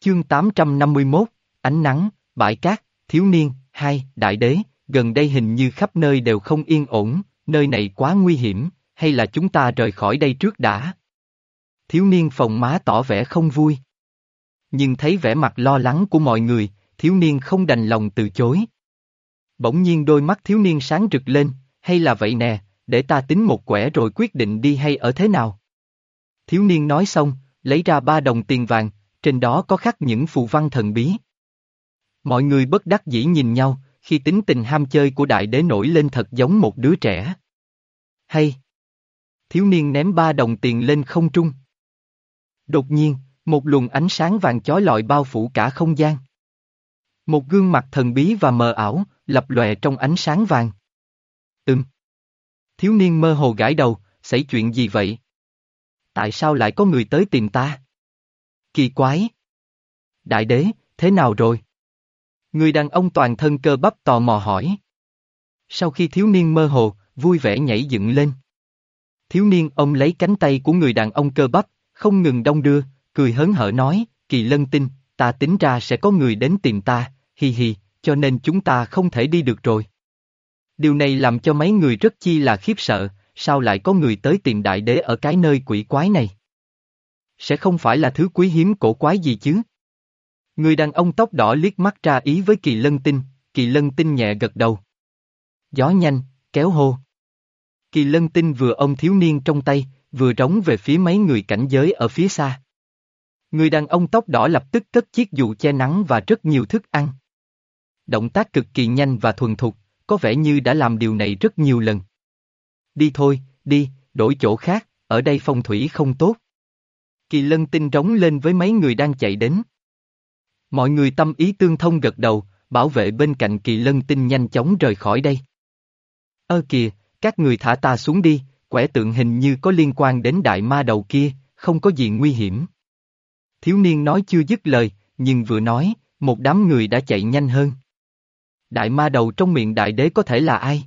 Chương 851, Ánh nắng, bãi cát, thiếu niên, hai, đại đế, gần đây hình như khắp nơi đều không yên ổn, nơi này quá nguy hiểm, hay là chúng ta rời khỏi đây trước đã? Thiếu niên phòng má tỏ vẻ không vui. Nhưng thấy vẻ mặt lo lắng của mọi người, thiếu niên không đành lòng từ chối. Bỗng nhiên đôi mắt thiếu niên sáng rực lên, hay là vậy nè, để ta tính một quẻ rồi quyết định đi hay ở thế nào. Thiếu niên nói xong, lấy ra ba đồng tiền vàng, trên đó có khắc những phù văn thần bí. Mọi người bất đắc dĩ nhìn nhau, khi tính tình ham chơi của đại đế nổi lên thật giống một đứa trẻ. Hay! Thiếu niên ném ba đồng tiền lên không trung. Đột nhiên, một luồng ánh sáng vàng chói lọi bao phủ cả không gian. Một gương mặt thần bí và mờ ảo, lập lòe trong ánh sáng vàng. Ừm. Thiếu niên mơ hồ gãi đầu, xảy chuyện gì vậy? Tại sao lại có người tới tìm ta? Kỳ quái. Đại đế, thế nào rồi? Người đàn ông toàn thân cơ bắp tò mò hỏi. Sau khi thiếu niên mơ hồ, vui vẻ nhảy dựng lên. Thiếu niên ông lấy cánh tay của người đàn ông cơ bắp, không ngừng đông đưa, cười hớn hở nói, kỳ lân tinh, ta tính ra sẽ có người đến tìm ta, hi hi, cho nên chúng ta không thể đi được rồi. Điều này làm cho mấy người rất chi là khiếp sợ, sao lại có người tới tìm đại đế ở cái nơi quỷ quái này? Sẽ không phải là thứ quý hiếm cổ quái gì chứ? Người đàn ông tóc đỏ liếc mắt ra ý với kỳ lân tinh, kỳ lân tinh nhẹ gật đầu. Gió nhanh, kéo hô. Kỳ lân tinh vừa ôm thiếu niên trong tay, vừa rống về phía mấy người cảnh giới ở phía xa. Người đàn ông tóc đỏ lập tức cất chiếc dù che nắng và rất nhiều thức ăn. Động tác cực kỳ nhanh và thuần thục, có vẻ như đã làm điều này rất nhiều lần. Đi thôi, đi, đổi chỗ khác, ở đây phong thủy không tốt. Kỳ lân tinh rống lên với mấy người đang chạy đến. Mọi người tâm ý tương thông gật đầu, bảo vệ bên cạnh kỳ lân tinh nhanh chóng rời khỏi đây. Ơ kìa, các người thả ta xuống đi, quẻ tượng hình như có liên quan đến đại ma đầu kia, không có gì nguy hiểm. Thiếu niên nói chưa dứt lời, nhưng vừa nói, một đám người đã chạy nhanh hơn. Đại ma đầu trong miệng đại đế có thể là ai?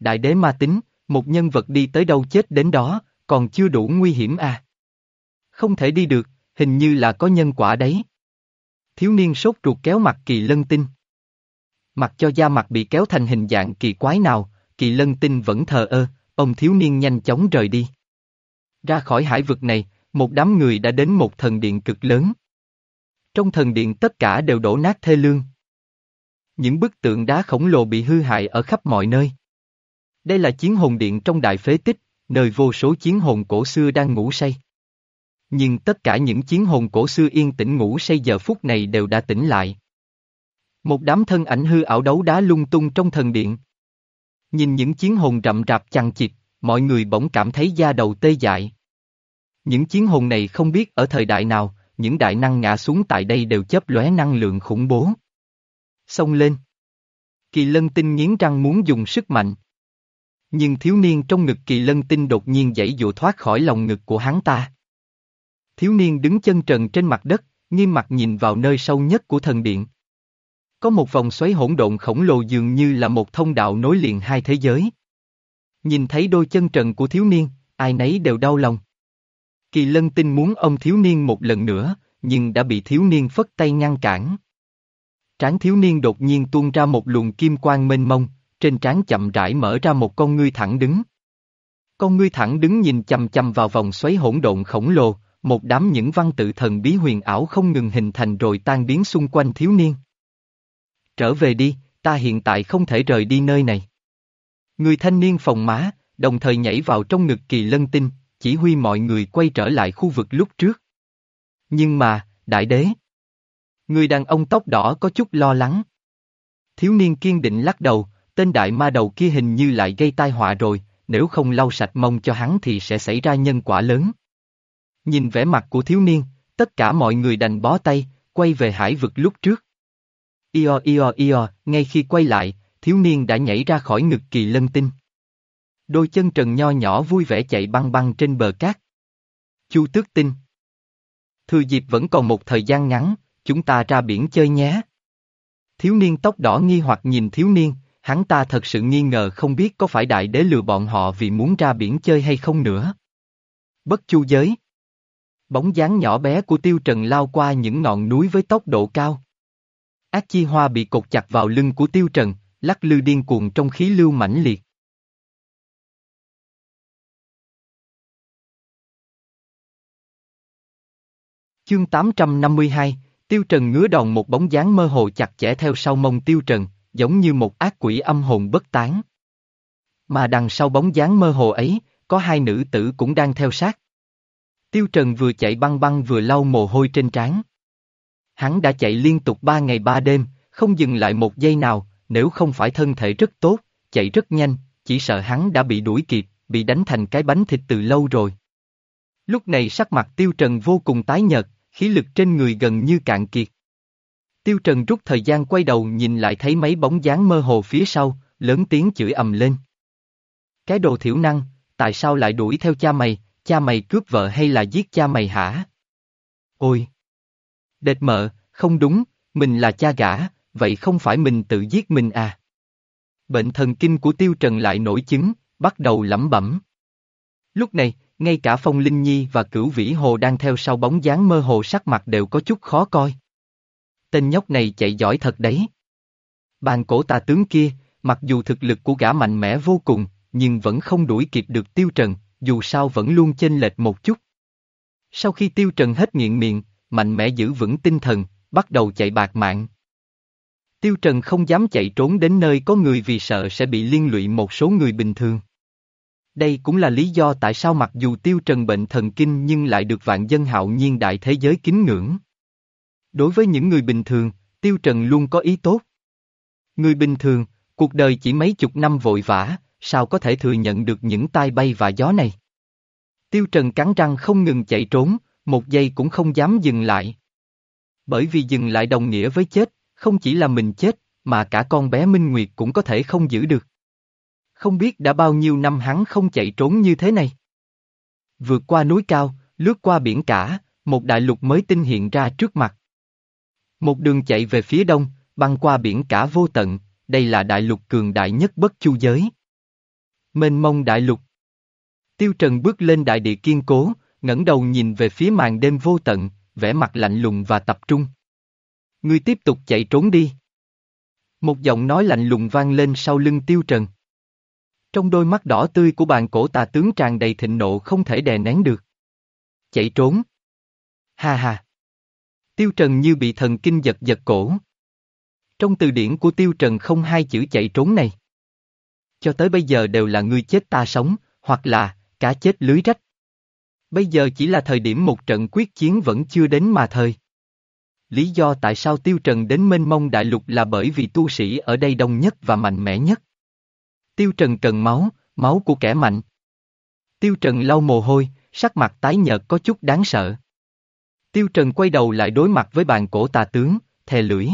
Đại đế ma tính, một nhân vật đi tới đâu chết đến đó, còn chưa đủ nguy hiểm à? Không thể đi được, hình như là có nhân quả đấy. Thiếu niên sốt ruột kéo mặt kỳ lân tinh. Mặc cho da mặt bị kéo thành hình dạng kỳ quái nào, kỳ lân tinh vẫn thờ ơ, ông thiếu niên nhanh chóng rời đi. Ra khỏi hải vực này, một đám người đã đến một thần điện cực lớn. Trong thần điện tất cả đều đổ nát thê lương. Những bức tượng đá khổng lồ bị hư hại ở khắp mọi nơi. Đây là chiến hồn điện trong đại phế tích, nơi vô số chiến hồn cổ xưa đang ngủ say. Nhưng tất cả những chiến hồn cổ xưa yên tĩnh ngủ say giờ phút này đều đã tỉnh lại. Một đám thân ảnh hư ảo đấu đá lung tung trong thần điện. Nhìn những chiến hồn rậm rạp chằng chịt, mọi người bỗng cảm thấy da đầu tê dại. Những chiến hồn này không biết ở thời đại nào, những đại năng ngã xuống tại đây đều chớp lóe năng lượng khủng bố. Xông lên. Kỳ lân tinh nghiến răng muốn dùng sức mạnh. Nhưng thiếu niên trong ngực kỳ lân tinh đột nhiên dãy dụ thoát khỏi lòng ngực của hắn ta. Thiếu niên đứng chân trần trên mặt đất, nghiêm mặt nhìn vào nơi sâu nhất của thần điện. Có một vòng xoáy hỗn độn khổng lồ dường như là một thông đạo nối liền hai thế giới. Nhìn thấy đôi chân trần của thiếu niên, ai nấy đều đau lòng. Kỳ lân tinh muốn ông thiếu niên một lần nữa, nhưng đã bị thiếu niên phất tay ngăn cản. Tráng thiếu niên đột nhiên tuôn ra một luồng kim quang mênh mông, trên trán chậm rãi mở ra một con ngươi thẳng đứng. Con ngươi thẳng đứng nhìn chầm chầm vào vòng xoáy hỗn độn khổng lồ, một đám những văn tự thần bí huyền ảo không ngừng hình thành rồi tan biến xung quanh thiếu niên. Trở về đi, ta hiện tại không thể rời đi nơi này. Người thanh niên phòng má, đồng thời nhảy vào trong ngực kỳ lân tinh, chỉ huy mọi người quay trở lại khu vực lúc trước. Nhưng mà, đại đế. Người đàn ông tóc đỏ có chút lo lắng. Thiếu niên kiên định lắc đầu, tên đại ma đầu kia hình như lại gây tai họa rồi, nếu không lau sạch mông cho hắn thì sẽ xảy ra nhân quả lớn. Nhìn vẻ mặt của thiếu niên, tất cả mọi người đành bó tay, quay về hải vực lúc trước. Io io io, ngay khi quay lại, thiếu niên đã nhảy ra khỏi ngực kỳ lân tinh. Đôi chân trần nho nhỏ vui vẻ chạy băng băng trên bờ cát. Chu tước tinh. Thừa dịp vẫn còn một thời gian ngắn, chúng ta ra biển chơi nhé. Thiếu niên tóc đỏ nghi hoặc nhìn thiếu niên, hắn ta thật sự nghi ngờ không biết có phải đại đế lừa bọn họ vì muốn ra biển chơi hay không nữa. Bất chu giới. Bóng dáng nhỏ bé của Tiêu Trần lao qua những ngọn núi với tốc độ cao. Ác chi hoa bị cột chặt vào lưng của Tiêu Trần, lắc lư điên cuồng trong khí lưu mãnh liệt. Chương 852, Tiêu Trần ngứa đòn một bóng dáng mơ hồ chặt chẽ theo sau mông Tiêu Trần, giống như một ác quỷ âm hồn bất tán. Mà đằng sau bóng dáng mơ hồ ấy, có hai nữ tử cũng đang theo sát. Tiêu Trần vừa chạy băng băng vừa lau mồ hôi trên trán. Hắn đã chạy liên tục ba ngày ba đêm, không dừng lại một giây nào, nếu không phải thân thể rất tốt, chạy rất nhanh, chỉ sợ hắn đã bị đuổi kịp, bị đánh thành cái bánh thịt từ lâu rồi. Lúc này sắc mặt Tiêu Trần vô cùng tái nhợt, khí lực trên người gần như cạn kiệt. Tiêu Trần rút thời gian quay đầu nhìn lại thấy mấy bóng dáng mơ hồ phía sau, lớn tiếng chửi ầm lên. Cái đồ thiểu năng, tại sao lại đuổi theo cha mày, cha mày cướp vợ hay là giết cha mày hả? Ôi! Đệt mợ, không đúng, mình là cha gã, vậy không phải mình tự giết mình à? Bệnh thần kinh của Tiêu Trần lại nổi chứng, bắt đầu lẩm bẩm. Lúc này, ngay cả Phong Linh Nhi và Cửu Vĩ Hồ đang theo sau bóng dáng mơ hồ sắc mặt đều có chút khó coi. Tên nhóc này chạy giỏi thật đấy. Bàn cổ tà tướng kia, mặc dù thực lực của gã mạnh mẽ vô cùng, nhưng vẫn không đuổi kịp được Tiêu Trần, dù sao vẫn luôn chênh lệch một chút. Sau khi Tiêu Trần hết nghiện miệng, mạnh mẽ giữ vững tinh thần, bắt đầu chạy bạc mạng. Tiêu Trần không dám chạy trốn đến nơi có người vì sợ sẽ bị liên lụy một số người bình thường. Đây cũng là lý do tại sao mặc dù Tiêu Trần bệnh thần kinh nhưng lại được vạn dân hạo nhiên đại thế giới kính ngưỡng. Đối với những người bình thường, Tiêu Trần luôn có ý tốt. Người bình thường, cuộc đời chỉ mấy chục năm vội vã, sao có thể thừa nhận được những tai bay và gió này. Tiêu Trần cắn răng không ngừng chạy trốn, một giây cũng không dám dừng lại. Bởi vì dừng lại đồng nghĩa với chết, không chỉ là mình chết, mà cả con bé Minh Nguyệt cũng có thể không giữ được. Không biết đã bao nhiêu năm hắn không chạy trốn như thế này. Vượt qua núi cao, lướt qua biển cả, một đại lục mới tinh hiện ra trước mặt. Một đường chạy về phía đông, băng qua biển cả vô tận, đây là đại lục cường đại nhất bất chu giới. Mênh mông đại lục. Tiêu Trần bước lên đại địa kiên cố, ngẩng đầu nhìn về phía màn đêm vô tận, vẻ mặt lạnh lùng và tập trung. Ngươi tiếp tục chạy trốn đi. Một giọng nói lạnh lùng vang lên sau lưng Tiêu Trần. Trong đôi mắt đỏ tươi của bàn cổ tà tướng tràn đầy thịnh nộ không thể đè nén được. Chạy trốn. Ha ha. Tiêu Trần như bị thần kinh giật giật cổ. Trong từ điển của Tiêu Trần không hai chữ chạy trốn này. Cho tới bây giờ đều là ngươi chết ta sống, hoặc là, cá chết lưới rách. Bây giờ chỉ là thời điểm một trận quyết chiến vẫn chưa đến mà thôi Lý do tại sao Tiêu Trần đến mênh mông đại lục là bởi vì tu sĩ ở đây đông nhất và mạnh mẽ nhất. Tiêu Trần cần máu, máu của kẻ mạnh. Tiêu Trần lau mồ hôi, sắc mặt tái nhợt có chút đáng sợ. Tiêu Trần quay đầu lại đối mặt với bàn cổ tà tướng, thè lưỡi.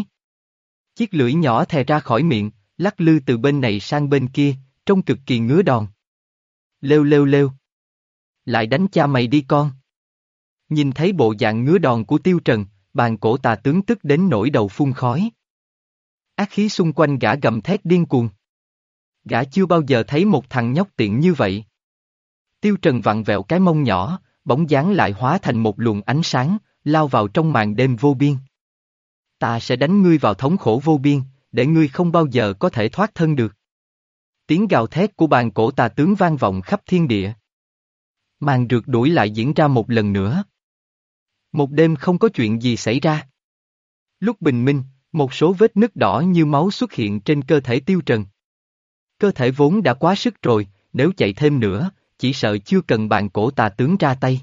Chiếc lưỡi nhỏ thè ra khỏi miệng, lắc lư từ bên này sang bên kia, trông cực kỳ ngứa đòn. Lêu lêu lêu. Lại đánh cha mày đi con. Nhìn thấy bộ dạng ngứa đòn của Tiêu Trần, bàn cổ tà tướng tức đến nổi đầu phun khói. Ác khí xung quanh gã gầm thét điên cuồng. Gã chưa bao giờ thấy một thằng nhóc tiện như vậy. Tiêu Trần vặn vẹo cái mông nhỏ, bóng dáng lại hóa thành một luồng ánh sáng, lao vào trong màn đêm vô biên. Ta sẽ đánh ngươi vào thống khổ vô biên, để ngươi không bao giờ có thể thoát thân được. Tiếng gào thét của bàn cổ tà tướng vang vọng khắp thiên địa. Màn rượt đuổi lại diễn ra một lần nữa. Một đêm không có chuyện gì xảy ra. Lúc bình minh, một số vết nứt đỏ như máu xuất hiện trên cơ thể tiêu trần. Cơ thể vốn đã quá sức rồi, nếu chạy thêm nữa, chỉ sợ chưa cần bàn cổ tà tướng ra tay.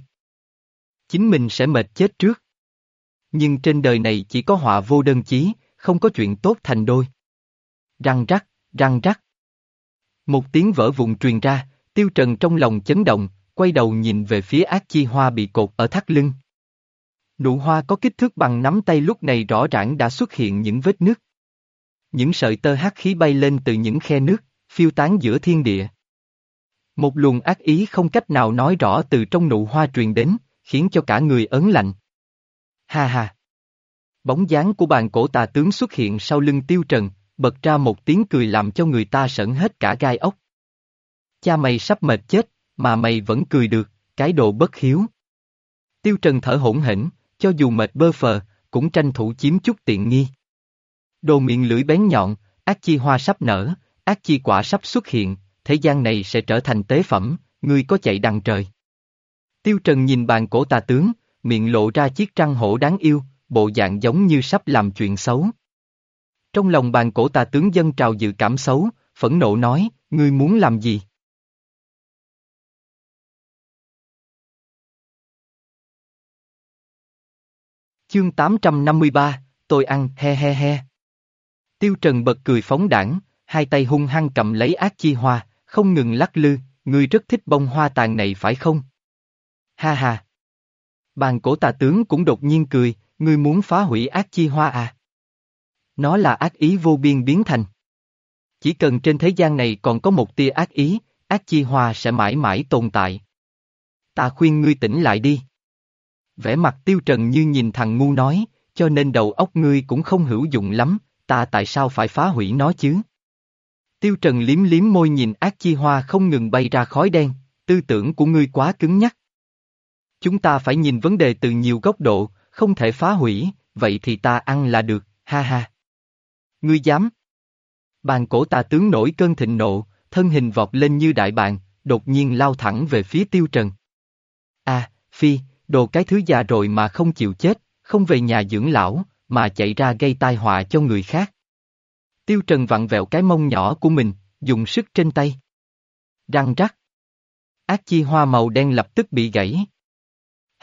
Chính mình sẽ mệt chết trước. Nhưng trên đời này chỉ có họa vô đơn chí, không có chuyện tốt thành đôi. Răng rắc, răng rắc. Một tiếng vỡ vụn truyền ra, tiêu trần trong lòng chấn động, quay đầu nhìn về phía ác chi hoa bị cột ở thắt lưng. Nụ hoa có kích thước bằng nắm tay lúc này rõ ràng đã xuất hiện những vết nước. Những sợi tơ hắc khí bay lên từ những khe nước, phiêu tán giữa thiên địa. Một luồng ác ý không cách nào nói rõ từ trong nụ hoa truyền đến, khiến cho cả người ấn lạnh. Ha ha! Bóng dáng của bàn cổ tà tướng xuất hiện sau lưng tiêu trần, bật ra một tiếng cười làm cho người ta sởn hết cả gai ốc. Cha mày sắp mệt chết, mà mày vẫn cười được, cái đồ bất hiếu. Tiêu Trần thở hổn hển, cho dù mệt bơ phờ, cũng tranh thủ chiếm chút tiện nghi. Đồ miệng lưỡi bén nhọn, ác chi hoa sắp nở, ác chi quả sắp xuất hiện, thế gian này sẽ trở thành tế phẩm, ngươi có chạy đằng trời. Tiêu Trần nhìn bàn cổ tà tướng, miệng lộ ra chiếc răng hổ đáng yêu, bộ dạng giống như sắp làm chuyện xấu. Trong lòng bàn cổ tà tướng dân trào dự cảm xấu, phẫn nộ nói, ngươi muốn làm gì? Chương 853, tôi ăn, he he he. Tiêu Trần bật cười phóng đảng, hai tay hung hăng cầm lấy ác chi hoa, không ngừng lắc lư, ngươi rất thích bông hoa tàn này phải không? Ha ha. Bàn cổ tà tướng cũng đột nhiên cười, ngươi muốn phá hủy ác chi hoa à? Nó là ác ý vô biên biến thành. Chỉ cần trên thế gian này còn có một tia ác ý, ác chi hoa sẽ mãi mãi tồn tại. Ta khuyên ngươi tỉnh lại đi. Vẻ mặt tiêu trần như nhìn thằng ngu nói, cho nên đầu óc ngươi cũng không hữu dụng lắm, ta tại sao phải phá hủy nó chứ? Tiêu trần liếm liếm môi nhìn ác chi hoa không ngừng bay ra khói đen, tư tưởng của ngươi quá cứng nhắc. Chúng ta phải nhìn vấn đề từ nhiều góc độ, không thể phá hủy, vậy thì ta ăn là được, ha ha. Ngươi dám? Bàn cổ tà tướng nổi cơn thịnh nộ, thân hình vọt lên như đại bàng, đột nhiên lao thẳng về phía tiêu trần. À, phi, đồ cái thứ già rồi mà không chịu chết, không về nhà dưỡng lão, mà chạy ra gây tai họa cho người khác. Tiêu Trần vặn vẹo cái mông nhỏ của mình, dùng sức trên tay. Răng rắc. Ác chi hoa màu đen lập tức bị gãy.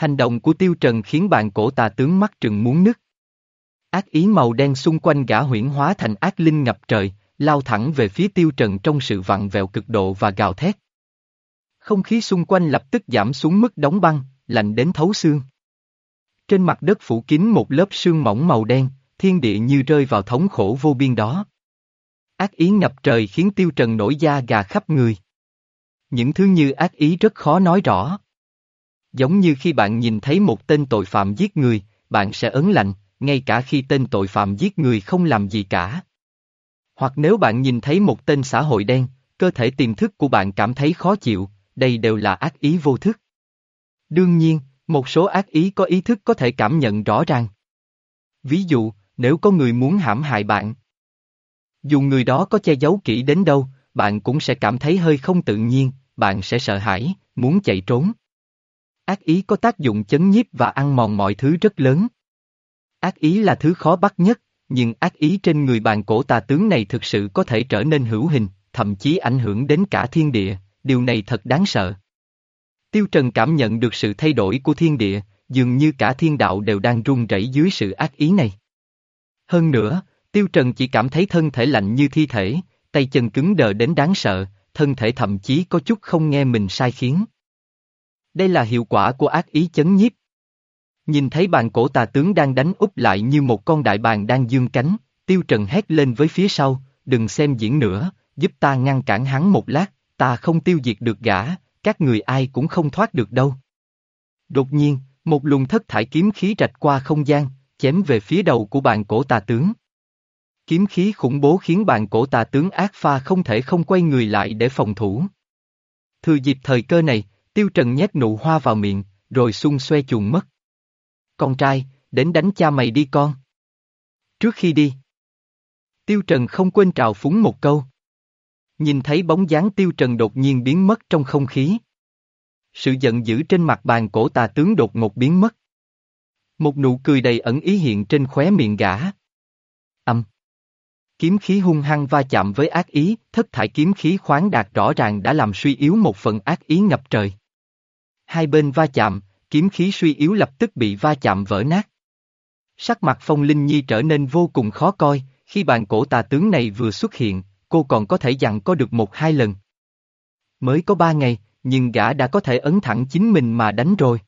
Hành động của Tiêu Trần khiến bạn cổ tà tướng mắt trừng muốn nứt. Ác ý màu đen xung quanh gã huyễn hóa thành ác linh ngập trời, lao thẳng về phía Tiêu Trần trong sự vặn vẹo cực độ và gào thét. Không khí xung quanh lập tức giảm xuống mức đóng băng, lạnh đến thấu xương. Trên mặt đất phủ kín một lớp sương mỏng màu đen, thiên địa như rơi vào thống khổ vô biên đó. Ác ý ngập trời khiến tiêu trần nổi da gà khắp người. Những thứ như ác ý rất khó nói rõ. Giống như khi bạn nhìn thấy một tên tội phạm giết người, bạn sẽ ấn lạnh, ngay cả khi tên tội phạm giết người không làm gì cả. Hoặc nếu bạn nhìn thấy một tên xã hội đen, cơ thể tiềm thức của bạn cảm thấy khó chịu, đây đều là ác ý vô thức. Đương nhiên, một số ác ý có ý thức có thể cảm nhận rõ ràng. Ví dụ, nếu có người muốn hãm hại bạn. Dù người đó có che giấu kỹ đến đâu, bạn cũng sẽ cảm thấy hơi không tự nhiên, bạn sẽ sợ hãi, muốn chạy trốn. Ác ý có tác dụng chấn nhiếp và ăn mòn mọi thứ rất lớn. Ác ý là thứ khó bắt nhất, nhưng ác ý trên người bạn cổ tà tướng này thực sự có thể trở nên hữu hình, thậm chí ảnh hưởng đến cả thiên địa, điều này thật đáng sợ. Tiêu Trần cảm nhận được sự thay đổi của thiên địa, dường như cả thiên đạo đều đang run rẩy dưới sự ác ý này. Hơn nữa, Tiêu Trần chỉ cảm thấy thân thể lạnh như thi thể, tay chân cứng đờ đến đáng sợ, thân thể thậm chí có chút không nghe mình sai khiến. Đây là hiệu quả của ác ý chấn nhiếp. Nhìn thấy bàn cổ tà tướng đang đánh úp lại như một con đại bàng đang dương cánh, Tiêu Trần hét lên với phía sau, đừng xem diễn nữa, giúp ta ngăn cản hắn một lát, ta không tiêu diệt được gã, các người ai cũng không thoát được đâu. Đột nhiên, một luồng thất thải kiếm khí rạch qua không gian, chém về phía đầu của bàn cổ tà tướng. Kiếm khí khủng bố khiến bàn cổ tà tướng ác pha không thể không quay người lại để phòng thủ. Thừa dịp thời cơ này, tiêu trần nhét nụ hoa vào miệng, rồi xung xoe chuồng mất. Con trai, đến đánh cha mày đi con. Trước khi đi, tiêu trần không quên trào phúng một câu. Nhìn thấy bóng dáng tiêu trần đột nhiên biến mất trong không khí. Sự giận dữ trên mặt bàn cổ tà tướng đột ngột biến mất. Một nụ cười đầy ẩn ý hiện trên khóe miệng gã. Âm. Kiếm khí hung hăng va chạm với ác ý, thất thải kiếm khí khoáng đạt rõ ràng đã làm suy yếu một phần ác ý ngập trời. Hai bên va chạm, kiếm khí suy yếu lập tức bị va chạm vỡ nát. Sắc mặt phong linh nhi trở nên vô cùng khó coi, khi bàn cổ tà tướng này vừa xuất hiện, cô còn có thể dặn có được một hai lần. Mới có ba ngày, nhưng gã đã có thể ấn thẳng chính mình mà đánh rồi.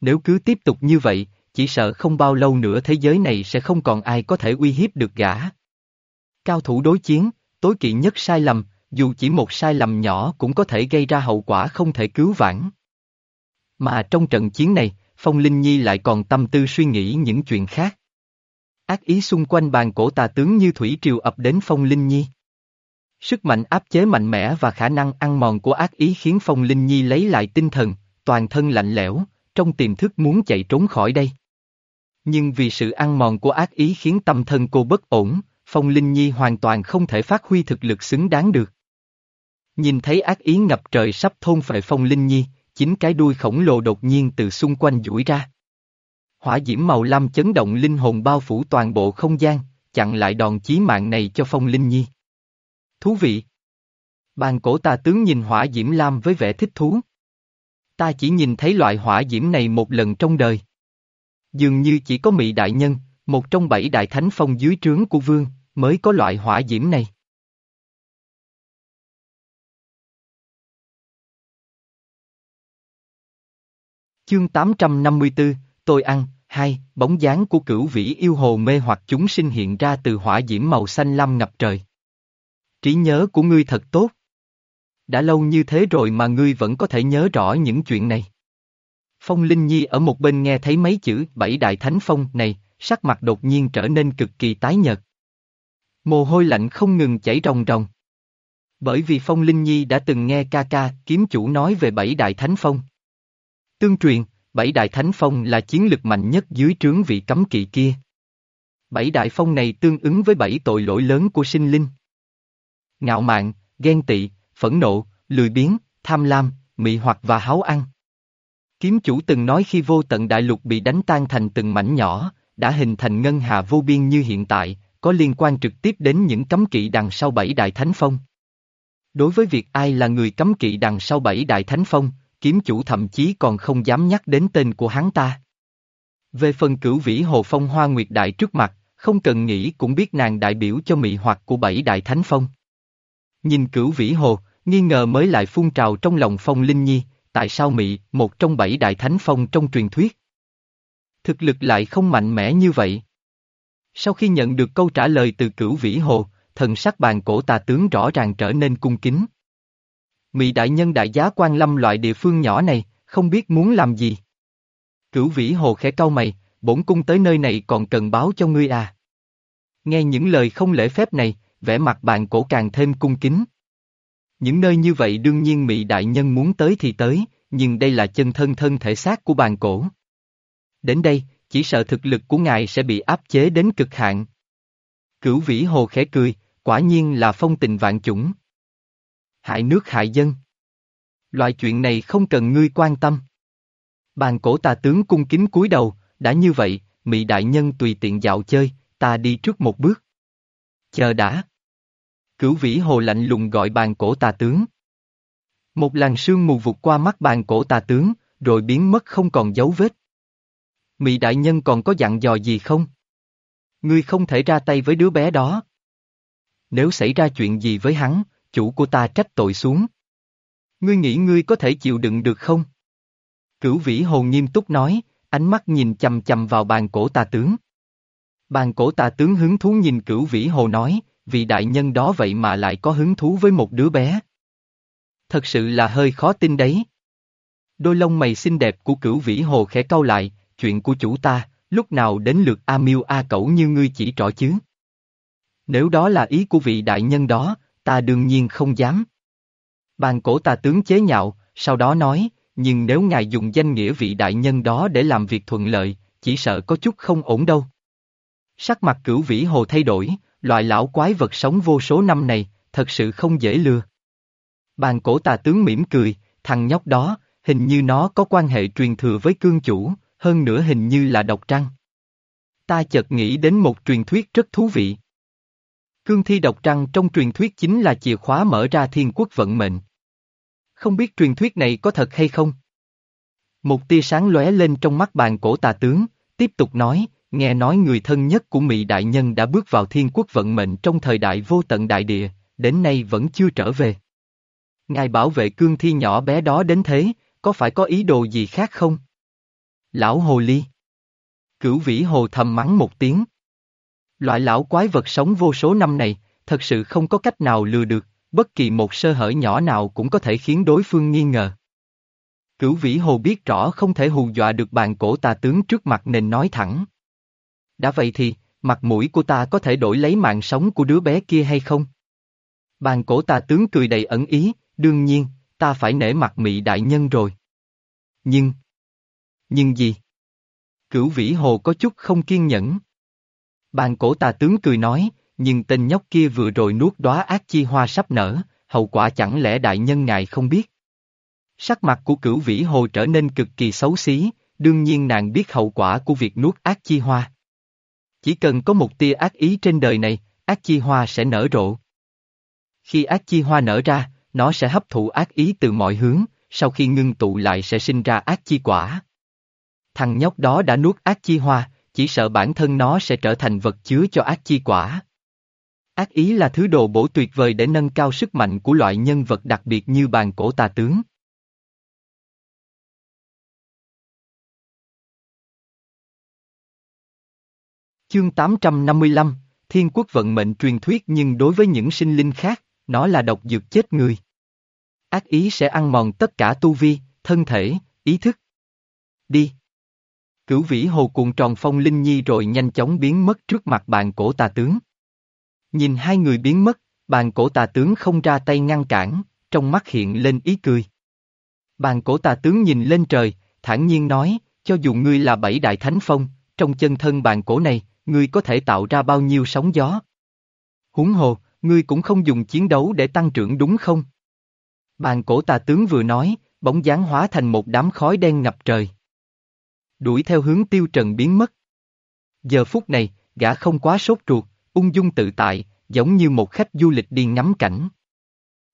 Nếu cứ tiếp tục như vậy, chỉ sợ không bao lâu nữa thế giới này sẽ không còn ai có thể uy hiếp được gã. Cao thủ đối chiến, tối kỵ nhất sai lầm, dù chỉ một sai lầm nhỏ cũng có thể gây ra hậu quả không thể cứu vãn. Mà trong trận chiến này, Phong Linh Nhi lại còn tâm tư suy nghĩ những chuyện khác. Ác ý xung quanh bàn cổ tà tướng như thủy triều ập đến Phong Linh Nhi. Sức mạnh áp chế mạnh mẽ và khả năng ăn mòn của ác ý khiến Phong Linh Nhi lấy lại tinh thần, toàn thân lạnh lẽo, trong tiềm thức muốn chạy trốn khỏi đây. Nhưng vì sự ăn mòn của ác ý khiến tâm thân cô bất ổn, Phong Linh Nhi hoàn toàn không thể phát huy thực lực xứng đáng được. Nhìn thấy ác ý ngập trời sắp thôn phệ Phong Linh Nhi, chín cái đuôi khổng lồ đột nhiên từ xung quanh duỗi ra. Hỏa diễm màu lam chấn động linh hồn bao phủ toàn bộ không gian, chặn lại đòn chí mạng này cho Phong Linh Nhi. Thú vị! Bàn cổ tà tướng nhìn hỏa diễm lam với vẻ thích thú. Ta chỉ nhìn thấy loại hỏa diễm này một lần trong đời. Dường như chỉ có Mị Đại Nhân, một trong bảy đại thánh phong dưới trướng của vương, mới có loại hỏa diễm này. Chương 854, tôi ăn, hai, bóng dáng của cửu vĩ yêu hồ mê hoặc chúng sinh hiện ra từ hỏa diễm màu xanh lam ngập trời. Trí nhớ của ngươi thật tốt. Đã lâu như thế rồi mà ngươi vẫn có thể nhớ rõ những chuyện này. Phong Linh Nhi ở một bên nghe thấy mấy chữ bảy đại thánh phong này, sắc mặt đột nhiên trở nên cực kỳ tái nhợt. Mồ hôi lạnh không ngừng chảy ròng ròng. Bởi vì Phong Linh Nhi đã từng nghe ca ca kiếm chủ nói về bảy đại thánh phong. Tương truyền, bảy đại thánh phong là chiến lực mạnh nhất dưới trướng vị cấm kỵ kia. Bảy đại phong này tương ứng với bảy tội lỗi lớn của sinh linh. Ngạo mạn, ghen tị, phẫn nộ, lười biếng, tham lam, mị hoặc và háo ăn. Kiếm chủ từng nói khi vô tận đại lục bị đánh tan thành từng mảnh nhỏ, đã hình thành ngân hà vô biên như hiện tại, có liên quan trực tiếp đến những cấm kỵ đằng sau bảy đại thánh phong. Đối với việc ai là người cấm kỵ đằng sau bảy đại thánh phong, kiếm chủ thậm chí còn không dám nhắc đến tên của hắn ta. Về phần cửu vĩ hồ phong hoa nguyệt đại trước mặt, không cần nghĩ cũng biết nàng đại biểu cho mị hoặc của bảy đại thánh phong. Nhìn cửu vĩ hồ, nghi ngờ mới lại phun trào trong lòng phong linh nhi, tại sao mị, một trong bảy đại thánh phong trong truyền thuyết. Thực lực lại không mạnh mẽ như vậy. Sau khi nhận được câu trả lời từ cửu vĩ hồ, thần sắc bàn cổ tà tướng rõ ràng trở nên cung kính. Mị đại nhân đại giá quan lâm loại địa phương nhỏ này, không biết muốn làm gì. Cửu vĩ hồ khẽ cau mày, bổn cung tới nơi này còn cần báo cho ngươi à. Nghe những lời không lễ phép này, vẻ mặt bạn cổ càng thêm cung kính. Những nơi như vậy đương nhiên Mị Đại Nhân muốn tới thì tới, nhưng đây là chân thân thân thể xác của bàn cổ. Đến đây, chỉ sợ thực lực của ngài sẽ bị áp chế đến cực hạn. Cửu vĩ hồ khẽ cười, quả nhiên là phong tình vạn chủng. Hại nước hại dân. Loại chuyện này không cần ngươi quan tâm. Bàn cổ tà tướng cung kính cúi đầu, đã như vậy, Mị Đại Nhân tùy tiện dạo chơi, ta đi trước một bước. Chờ đã. Cửu vĩ hồ lạnh lùng gọi bàn cổ tà tướng. Một làn sương mù vụt qua mắt bàn cổ tà tướng, rồi biến mất không còn dấu vết. Mị đại nhân còn có dặn dò gì không? Ngươi không thể ra tay với đứa bé đó. Nếu xảy ra chuyện gì với hắn, chủ của ta trách tội xuống. Ngươi nghĩ ngươi có thể chịu đựng được không? Cửu vĩ hồ nghiêm túc nói, ánh mắt nhìn chầm chầm vào bàn cổ tà tướng. Bàn cổ tà tướng hứng thú nhìn cửu vĩ hồ nói, vị đại nhân đó vậy mà lại có hứng thú với một đứa bé. Thật sự là hơi khó tin đấy. Đôi lông mày xinh đẹp của cửu vĩ hồ khẽ cau lại, chuyện của chủ ta, lúc nào đến lượt A Miêu A Cẩu như ngươi chỉ trỏ chứ. Nếu đó là ý của vị đại nhân đó, ta đương nhiên không dám. Bàn cổ tà tướng chế nhạo, sau đó nói, nhưng nếu ngài dùng danh nghĩa vị đại nhân đó để làm việc thuận lợi, chỉ sợ có chút không ổn đâu. Sắc mặt cửu vĩ hồ thay đổi, loại lão quái vật sống vô số năm này, thật sự không dễ lừa. Bàn cổ tà tướng mỉm cười, thằng nhóc đó, hình như nó có quan hệ truyền thừa với cương chủ, hơn nữa hình như là độc trăng. Ta chợt nghĩ đến một truyền thuyết rất thú vị. Cương thi độc trăng trong truyền thuyết chính là chìa khóa mở ra thiên quốc vận mệnh. Không biết truyền thuyết này có thật hay không? Một tia sáng lóe lên trong mắt bàn cổ tà tướng, tiếp tục nói, nghe nói người thân nhất của Mỹ Đại Nhân đã bước vào thiên quốc vận mệnh trong thời đại vô tận đại địa, đến nay vẫn chưa trở về. Ngài bảo vệ cương thi nhỏ bé đó đến thế, có phải có ý đồ gì khác không? Lão Hồ Ly Cửu vĩ hồ thầm mắng một tiếng. Loại lão quái vật sống vô số năm này, thật sự không có cách nào lừa được, bất kỳ một sơ hở nhỏ nào cũng có thể khiến đối phương nghi ngờ. Cửu vĩ hồ biết rõ không thể hù dọa được bàn cổ tà tướng trước mặt nên nói thẳng. Đã vậy thì, mặt mũi của ta có thể đổi lấy mạng sống của đứa bé kia hay không? Bàn cổ tà tướng cười đầy ẩn ý, đương nhiên, ta phải nể mặt mị đại nhân rồi. Nhưng, nhưng gì? Cửu vĩ hồ có chút không kiên nhẫn. Bàn cổ tà tướng cười nói, nhưng tên nhóc kia vừa rồi nuốt đóa ác chi hoa sắp nở, hậu quả chẳng lẽ đại nhân ngài không biết? Sắc mặt của cửu vĩ hồ trở nên cực kỳ xấu xí, đương nhiên nàng biết hậu quả của việc nuốt ác chi hoa. Chỉ cần có một tia ác ý trên đời này, ác chi hoa sẽ nở rộ. Khi ác chi hoa nở ra, nó sẽ hấp thụ ác ý từ mọi hướng, sau khi ngưng tụ lại sẽ sinh ra ác chi quả. Thằng nhóc đó đã nuốt ác chi hoa, chỉ sợ bản thân nó sẽ trở thành vật chứa cho ác chi quả. Ác ý là thứ đồ bổ tuyệt vời để nâng cao sức mạnh của loại nhân vật đặc biệt như bàn cổ tà tướng. Chương 855, Thiên quốc vận mệnh truyền thuyết nhưng đối với những sinh linh khác, nó là độc dược chết người. Ác ý sẽ ăn mòn tất cả tu vi, thân thể, ý thức. Đi. Cửu vĩ hồ cuộn tròn phong linh nhi rồi nhanh chóng biến mất trước mặt bàn cổ tà tướng. Nhìn hai người biến mất, bàn cổ tà tướng không ra tay ngăn cản, trong mắt hiện lên ý cười. Bàn cổ tà tướng nhìn lên trời, thản nhiên nói, cho dù ngươi là bảy đại thánh phong, trong chân thân bàn cổ này, ngươi có thể tạo ra bao nhiêu sóng gió. Huống hồ, ngươi cũng không dùng chiến đấu để tăng trưởng đúng không? Bàn cổ tà tướng vừa nói, bóng dáng hóa thành một đám khói đen ngập trời. Đuổi theo hướng tiêu trần biến mất. Giờ phút này, gã không quá sốt ruột, ung dung tự tại, giống như một khách du lịch đi ngắm cảnh.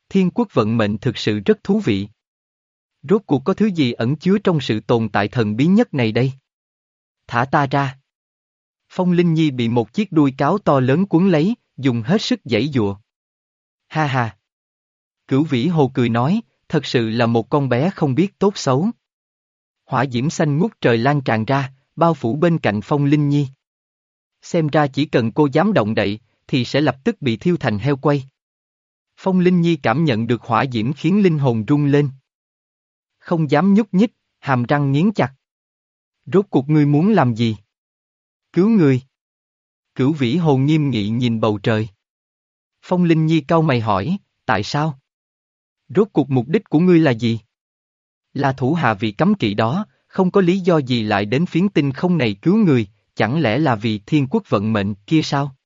Thiên quốc vận mệnh thực sự rất thú vị. Rốt cuộc có thứ gì ẩn chứa trong sự tồn tại thần bí nhất này đây? Thả ta ra. Phong Linh Nhi bị một chiếc đuôi cáo to lớn cuốn lấy, dùng hết sức giãy dụa. Ha ha. Cửu vĩ hồ cười nói, thật sự là một con bé không biết tốt xấu. Hỏa diễm xanh ngút trời lan tràn ra, bao phủ bên cạnh Phong Linh Nhi. Xem ra chỉ cần cô dám động đậy, thì sẽ lập tức bị thiêu thành heo quay. Phong Linh Nhi cảm nhận được hỏa diễm khiến linh hồn rung lên. Không dám nhúc nhích, hàm răng nghiến chặt. Rốt cuộc ngươi muốn làm gì? Cứu người. Cửu vĩ hồ nghiêm nghị nhìn bầu trời. Phong Linh Nhi cau mày hỏi, tại sao? Rốt cuộc mục đích của ngươi là gì? Là thủ hạ vị cấm kỵ đó, không có lý do gì lại đến phiến tinh không này cứu người, chẳng lẽ là vì thiên quốc vận mệnh kia sao?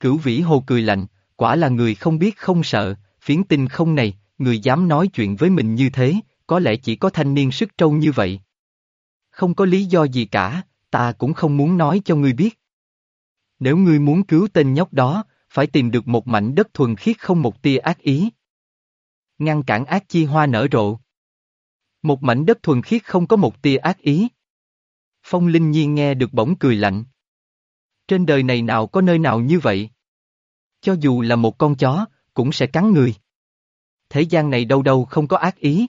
Cửu vĩ hồ cười lạnh, quả là người không biết không sợ, phiến tinh không này, người dám nói chuyện với mình như thế, có lẽ chỉ có thanh niên sức trâu như vậy. Không có lý do gì cả, ta cũng không muốn nói cho ngươi biết. Nếu ngươi muốn cứu tên nhóc đó, phải tìm được một mảnh đất thuần khiết không một tia ác ý. Ngăn cản ác chi hoa nở rộ. Một mảnh đất thuần khiết không có một tia ác ý. Phong Linh Nhiên nghe được bỗng cười lạnh. Trên đời này nào có nơi nào như vậy? Cho dù là một con chó, cũng sẽ cắn người. Thế gian này đâu đâu không có ác ý.